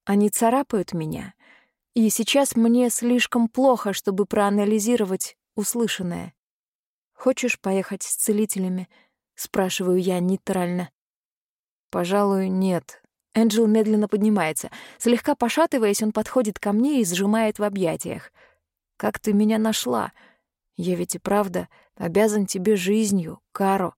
они царапают меня. И сейчас мне слишком плохо, чтобы проанализировать услышанное. «Хочешь поехать с целителями?» — спрашиваю я нейтрально. «Пожалуй, нет», Энджел медленно поднимается. Слегка пошатываясь, он подходит ко мне и сжимает в объятиях. «Как ты меня нашла? Я ведь и правда обязан тебе жизнью, Каро».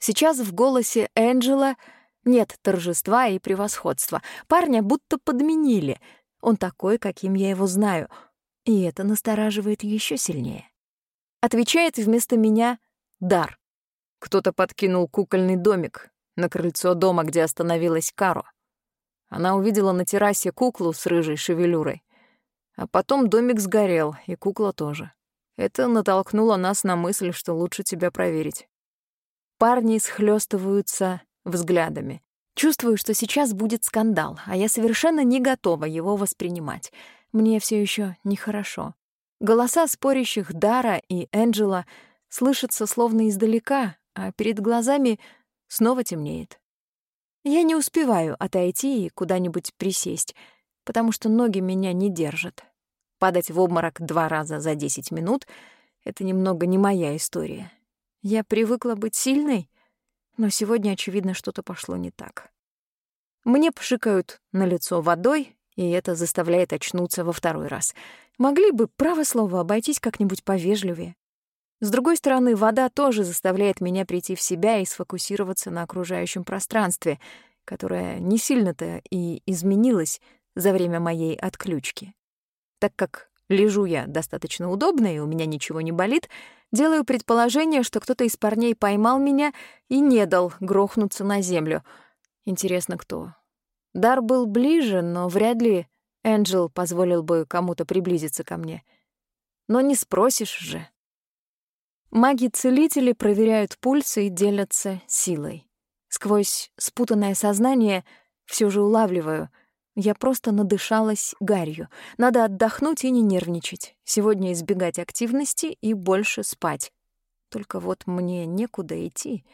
Сейчас в голосе Энджела нет торжества и превосходства. Парня будто подменили. Он такой, каким я его знаю. И это настораживает еще сильнее. Отвечает вместо меня Дар. Кто-то подкинул кукольный домик, на крыльцо дома, где остановилась Каро. Она увидела на террасе куклу с рыжей шевелюрой. А потом домик сгорел, и кукла тоже. Это натолкнуло нас на мысль, что лучше тебя проверить. Парни схлёстываются взглядами. Чувствую, что сейчас будет скандал, а я совершенно не готова его воспринимать. Мне все еще нехорошо. Голоса спорящих Дара и Энджела слышатся словно издалека, а перед глазами снова темнеет. Я не успеваю отойти и куда-нибудь присесть, потому что ноги меня не держат. Падать в обморок два раза за десять минут — это немного не моя история. Я привыкла быть сильной, но сегодня, очевидно, что-то пошло не так. Мне пшикают на лицо водой, и это заставляет очнуться во второй раз. Могли бы, право слово, обойтись как-нибудь повежливее. С другой стороны, вода тоже заставляет меня прийти в себя и сфокусироваться на окружающем пространстве, которое не сильно-то и изменилось за время моей отключки. Так как лежу я достаточно удобно и у меня ничего не болит, делаю предположение, что кто-то из парней поймал меня и не дал грохнуться на землю. Интересно, кто? Дар был ближе, но вряд ли Энджел позволил бы кому-то приблизиться ко мне. Но не спросишь же. Маги-целители проверяют пульс и делятся силой. Сквозь спутанное сознание все же улавливаю. Я просто надышалась гарью. Надо отдохнуть и не нервничать. Сегодня избегать активности и больше спать. Только вот мне некуда идти.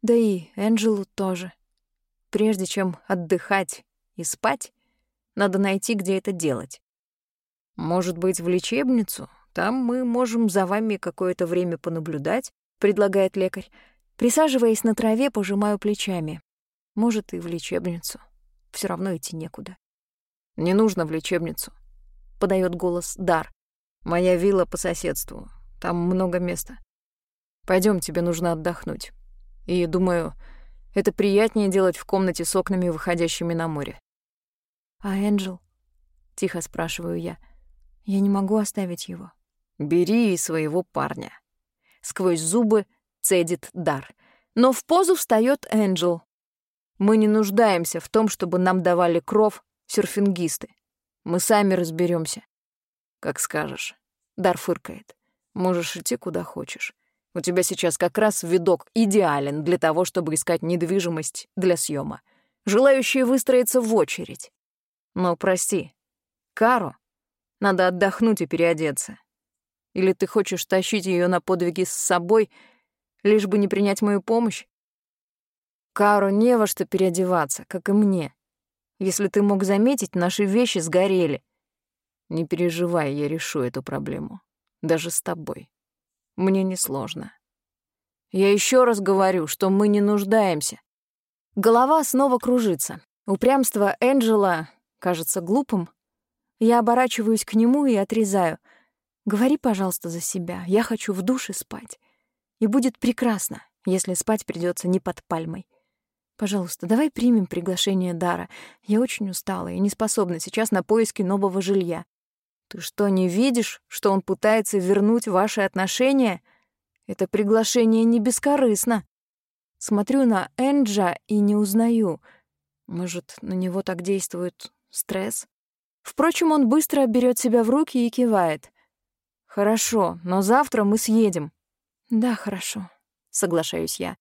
Да и Энджелу тоже. Прежде чем отдыхать и спать, надо найти, где это делать. Может быть, в лечебницу? Там мы можем за вами какое-то время понаблюдать, предлагает лекарь. Присаживаясь на траве, пожимаю плечами. Может, и в лечебницу. Все равно идти некуда. Не нужно в лечебницу, подает голос Дар. Моя вилла по соседству. Там много места. Пойдем, тебе нужно отдохнуть. И, думаю, это приятнее делать в комнате с окнами, выходящими на море. «А Энджел?» — тихо спрашиваю я. «Я не могу оставить его». «Бери своего парня». Сквозь зубы цедит дар. Но в позу встает Энджел. Мы не нуждаемся в том, чтобы нам давали кров серфингисты. Мы сами разберемся. Как скажешь. Дар фыркает. Можешь идти куда хочешь. У тебя сейчас как раз видок идеален для того, чтобы искать недвижимость для съема. Желающие выстроиться в очередь. Но прости, Кару надо отдохнуть и переодеться. Или ты хочешь тащить ее на подвиги с собой, лишь бы не принять мою помощь? Кару не во что переодеваться, как и мне. Если ты мог заметить, наши вещи сгорели. Не переживай, я решу эту проблему. Даже с тобой. Мне несложно. Я еще раз говорю, что мы не нуждаемся. Голова снова кружится. Упрямство Энджела кажется глупым. Я оборачиваюсь к нему и отрезаю. «Говори, пожалуйста, за себя. Я хочу в душе спать. И будет прекрасно, если спать придется не под пальмой. Пожалуйста, давай примем приглашение Дара. Я очень устала и не способна сейчас на поиски нового жилья. Ты что, не видишь, что он пытается вернуть ваши отношения? Это приглашение не бескорыстно. Смотрю на Энджа и не узнаю. Может, на него так действует стресс? Впрочем, он быстро берет себя в руки и кивает. «Хорошо, но завтра мы съедем». «Да, хорошо», — соглашаюсь я.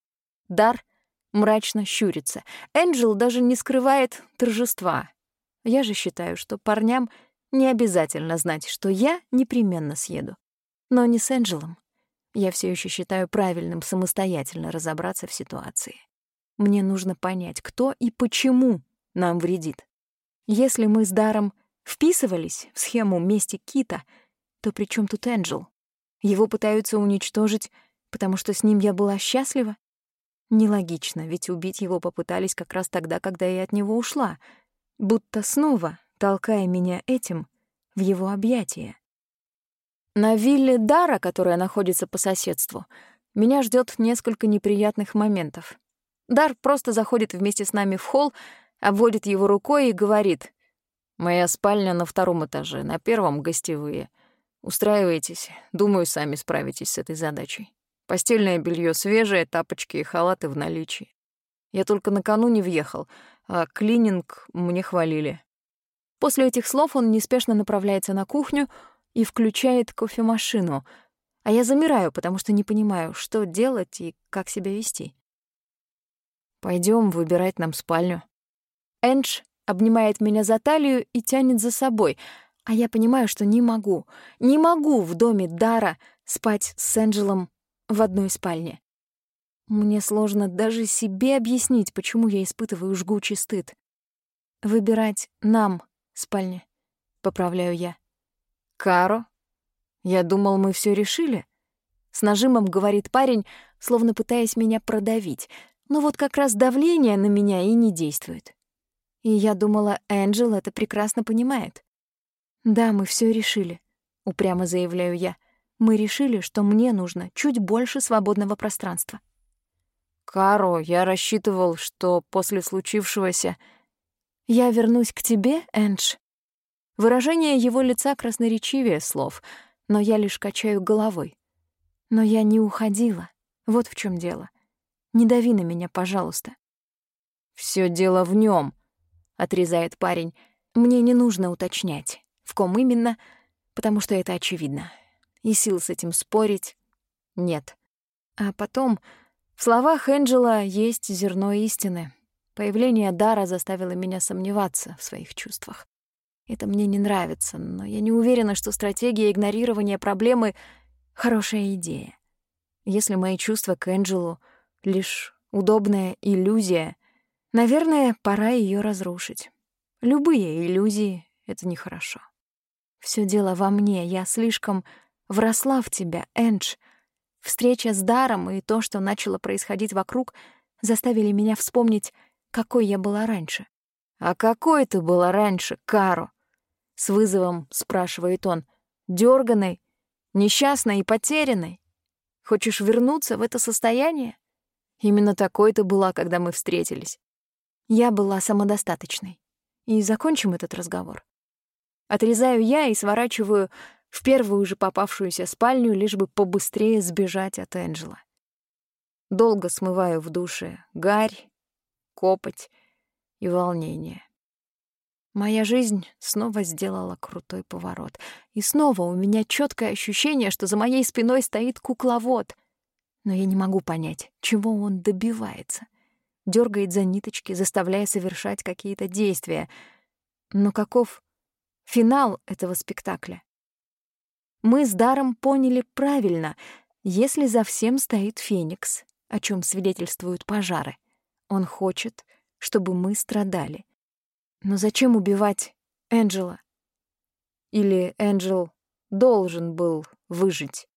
Дар мрачно щурится. Энджел даже не скрывает торжества. Я же считаю, что парням не обязательно знать, что я непременно съеду. Но не с Энджелом. Я все еще считаю правильным самостоятельно разобраться в ситуации. Мне нужно понять, кто и почему нам вредит. Если мы с Даром вписывались в схему мести Кита, то при чем тут Энджел? Его пытаются уничтожить, потому что с ним я была счастлива? Нелогично, ведь убить его попытались как раз тогда, когда я от него ушла, будто снова толкая меня этим в его объятия. На вилле Дара, которая находится по соседству, меня ждет несколько неприятных моментов. Дар просто заходит вместе с нами в холл, обводит его рукой и говорит. «Моя спальня на втором этаже, на первом — гостевые. Устраивайтесь, думаю, сами справитесь с этой задачей. Постельное белье свежее, тапочки и халаты в наличии. Я только накануне въехал, а клининг мне хвалили». После этих слов он неспешно направляется на кухню и включает кофемашину, а я замираю, потому что не понимаю, что делать и как себя вести. Пойдем выбирать нам спальню. Эндж обнимает меня за талию и тянет за собой, А я понимаю, что не могу, не могу в доме Дара спать с Энджелом в одной спальне. Мне сложно даже себе объяснить, почему я испытываю жгучий стыд. Выбирать нам спальни, поправляю я. Каро? Я думал, мы все решили. С нажимом говорит парень, словно пытаясь меня продавить. Но вот как раз давление на меня и не действует. И я думала, Энджел это прекрасно понимает. «Да, мы все решили», — упрямо заявляю я. «Мы решили, что мне нужно чуть больше свободного пространства». «Каро, я рассчитывал, что после случившегося...» «Я вернусь к тебе, Эндж». Выражение его лица красноречивее слов, но я лишь качаю головой. Но я не уходила. Вот в чем дело. Не дави на меня, пожалуйста. Все дело в нем, отрезает парень. Мне не нужно уточнять в ком именно, потому что это очевидно. И сил с этим спорить нет. А потом в словах Энджела есть зерно истины. Появление дара заставило меня сомневаться в своих чувствах. Это мне не нравится, но я не уверена, что стратегия игнорирования проблемы — хорошая идея. Если мои чувства к Энджелу — лишь удобная иллюзия, наверное, пора ее разрушить. Любые иллюзии — это нехорошо. Все дело во мне, я слишком вросла в тебя, Эндж. Встреча с Даром и то, что начало происходить вокруг, заставили меня вспомнить, какой я была раньше. «А какой ты была раньше, Каро?» С вызовом спрашивает он. «Дёрганой, несчастной и потерянной? Хочешь вернуться в это состояние? Именно такой ты была, когда мы встретились». Я была самодостаточной. И закончим этот разговор. Отрезаю я и сворачиваю в первую же попавшуюся спальню, лишь бы побыстрее сбежать от Энджела. Долго смываю в душе гарь, копоть и волнение. Моя жизнь снова сделала крутой поворот. И снова у меня четкое ощущение, что за моей спиной стоит кукловод. Но я не могу понять, чего он добивается. Дергает за ниточки, заставляя совершать какие-то действия. Но каков финал этого спектакля. Мы с Даром поняли правильно, если за всем стоит Феникс, о чем свидетельствуют пожары. Он хочет, чтобы мы страдали. Но зачем убивать Энджела? Или Энджел должен был выжить?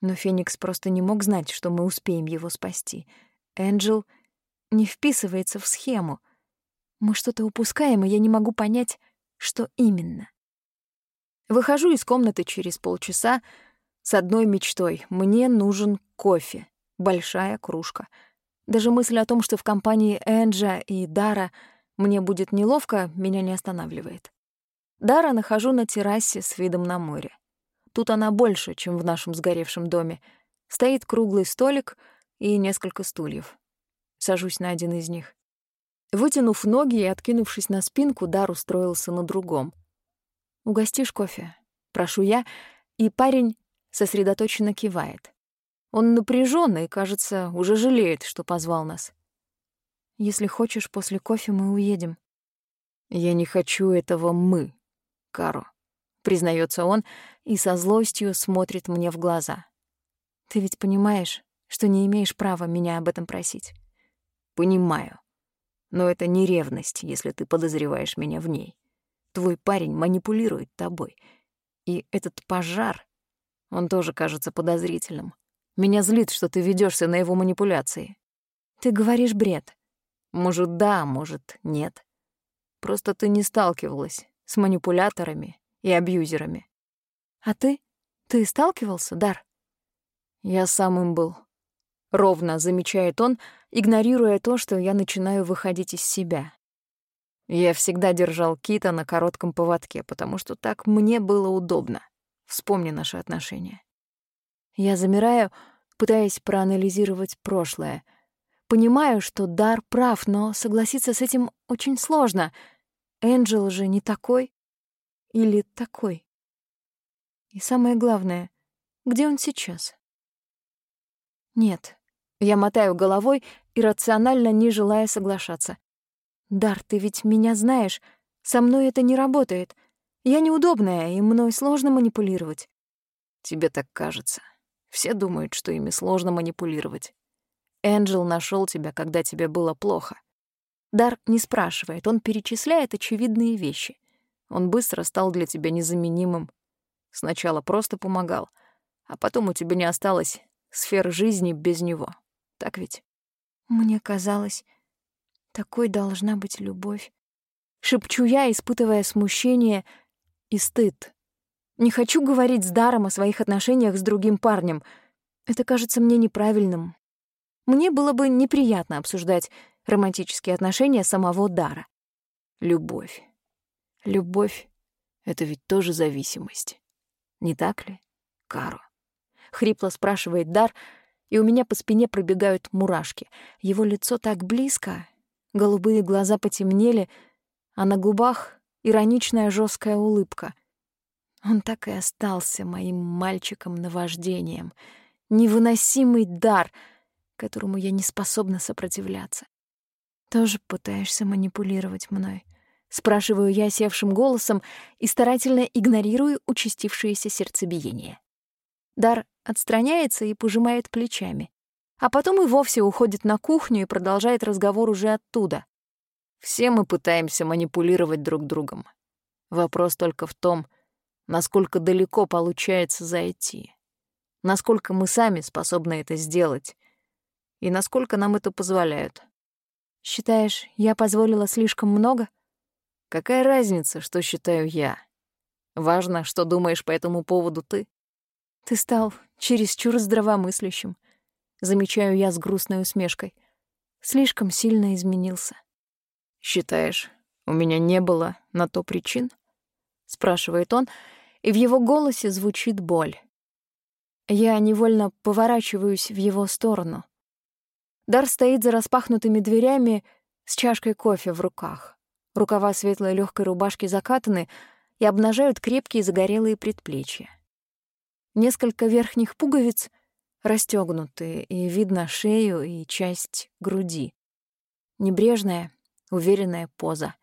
Но Феникс просто не мог знать, что мы успеем его спасти. Энджел не вписывается в схему. Мы что-то упускаем, и я не могу понять, что именно? Выхожу из комнаты через полчаса с одной мечтой. Мне нужен кофе. Большая кружка. Даже мысль о том, что в компании Энджа и Дара мне будет неловко, меня не останавливает. Дара нахожу на террасе с видом на море. Тут она больше, чем в нашем сгоревшем доме. Стоит круглый столик и несколько стульев. Сажусь на один из них. Вытянув ноги и откинувшись на спинку, Дар устроился на другом. «Угостишь кофе?» — прошу я, и парень сосредоточенно кивает. Он напряжённый и, кажется, уже жалеет, что позвал нас. «Если хочешь, после кофе мы уедем». «Я не хочу этого «мы», Каро», — признается он и со злостью смотрит мне в глаза. «Ты ведь понимаешь, что не имеешь права меня об этом просить?» «Понимаю», но это не ревность, если ты подозреваешь меня в ней. Твой парень манипулирует тобой. И этот пожар, он тоже кажется подозрительным. Меня злит, что ты ведешься на его манипуляции. Ты говоришь бред. Может, да, может, нет. Просто ты не сталкивалась с манипуляторами и абьюзерами. А ты? Ты сталкивался, Дар? Я сам им был. Ровно замечает он, игнорируя то, что я начинаю выходить из себя. Я всегда держал Кита на коротком поводке, потому что так мне было удобно. Вспомни наши отношения. Я замираю, пытаясь проанализировать прошлое. Понимаю, что Дар прав, но согласиться с этим очень сложно. Энджел же не такой или такой. И самое главное, где он сейчас? Нет, я мотаю головой, иррационально не желая соглашаться. «Дар, ты ведь меня знаешь. Со мной это не работает. Я неудобная, и мной сложно манипулировать. Тебе так кажется. Все думают, что ими сложно манипулировать. Энджел нашел тебя, когда тебе было плохо. Дар не спрашивает, он перечисляет очевидные вещи. Он быстро стал для тебя незаменимым. Сначала просто помогал, а потом у тебя не осталось сфер жизни без него. Так ведь? Мне казалось, такой должна быть любовь. Шепчу я, испытывая смущение и стыд. Не хочу говорить с Даром о своих отношениях с другим парнем. Это кажется мне неправильным. Мне было бы неприятно обсуждать романтические отношения самого Дара. Любовь. Любовь — это ведь тоже зависимость. Не так ли, Каро? Хрипло спрашивает Дар, и у меня по спине пробегают мурашки. Его лицо так близко, голубые глаза потемнели, а на губах ироничная жесткая улыбка. Он так и остался моим мальчиком-наваждением. Невыносимый дар, которому я не способна сопротивляться. Тоже пытаешься манипулировать мной? Спрашиваю я севшим голосом и старательно игнорирую участившееся сердцебиение. Дар отстраняется и пожимает плечами, а потом и вовсе уходит на кухню и продолжает разговор уже оттуда. Все мы пытаемся манипулировать друг другом. Вопрос только в том, насколько далеко получается зайти, насколько мы сами способны это сделать и насколько нам это позволяют. Считаешь, я позволила слишком много? Какая разница, что считаю я? Важно, что думаешь по этому поводу ты. Ты стал чересчур здравомыслящим. Замечаю я с грустной усмешкой. Слишком сильно изменился. Считаешь, у меня не было на то причин? Спрашивает он, и в его голосе звучит боль. Я невольно поворачиваюсь в его сторону. Дар стоит за распахнутыми дверями с чашкой кофе в руках. Рукава светлой легкой рубашки закатаны и обнажают крепкие загорелые предплечья. Несколько верхних пуговиц расстегнуты, и видно шею и часть груди. Небрежная, уверенная поза,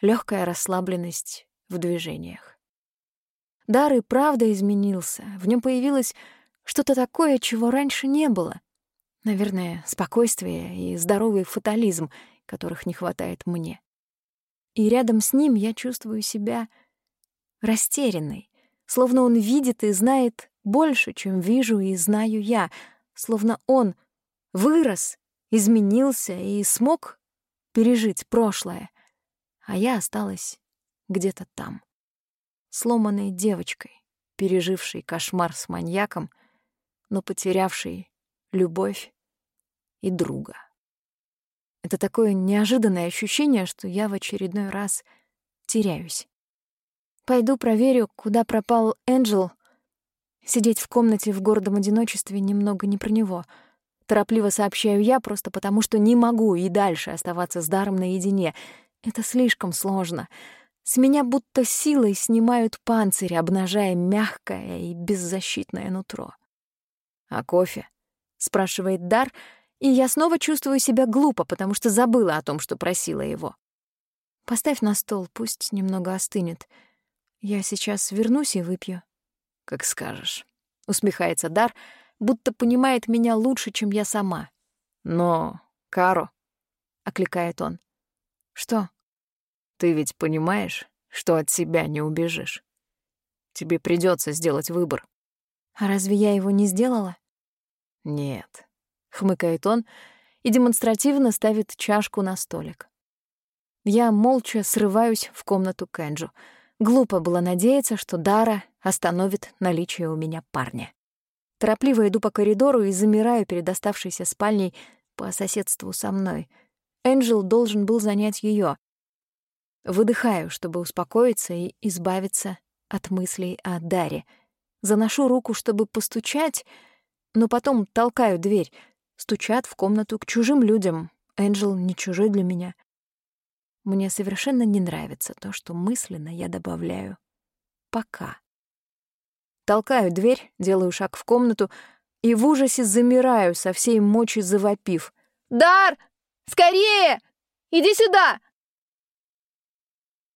легкая расслабленность в движениях. Дар и правда изменился. В нем появилось что-то такое, чего раньше не было. Наверное, спокойствие и здоровый фатализм, которых не хватает мне. И рядом с ним я чувствую себя растерянной, словно он видит и знает больше, чем вижу и знаю я, словно он вырос, изменился и смог пережить прошлое, а я осталась где-то там, сломанной девочкой, пережившей кошмар с маньяком, но потерявшей любовь и друга. Это такое неожиданное ощущение, что я в очередной раз теряюсь. Пойду проверю, куда пропал Энджел. Сидеть в комнате в гордом одиночестве немного не про него. Торопливо сообщаю я, просто потому что не могу и дальше оставаться с даром наедине. Это слишком сложно. С меня будто силой снимают панцирь, обнажая мягкое и беззащитное нутро. «А кофе?» — спрашивает Дар — и я снова чувствую себя глупо, потому что забыла о том, что просила его. Поставь на стол, пусть немного остынет. Я сейчас вернусь и выпью. Как скажешь. Усмехается Дар, будто понимает меня лучше, чем я сама. Но, Каро, окликает он. Что? Ты ведь понимаешь, что от себя не убежишь. Тебе придется сделать выбор. А разве я его не сделала? Нет. — хмыкает он и демонстративно ставит чашку на столик. Я молча срываюсь в комнату Кенджу. Глупо было надеяться, что Дара остановит наличие у меня парня. Торопливо иду по коридору и замираю перед оставшейся спальней по соседству со мной. Энджел должен был занять ее. Выдыхаю, чтобы успокоиться и избавиться от мыслей о Даре. Заношу руку, чтобы постучать, но потом толкаю дверь — стучат в комнату к чужим людям. Энджел не чужой для меня. Мне совершенно не нравится то, что мысленно я добавляю «пока». Толкаю дверь, делаю шаг в комнату и в ужасе замираю, со всей мочи завопив. «Дар! Скорее! Иди сюда!»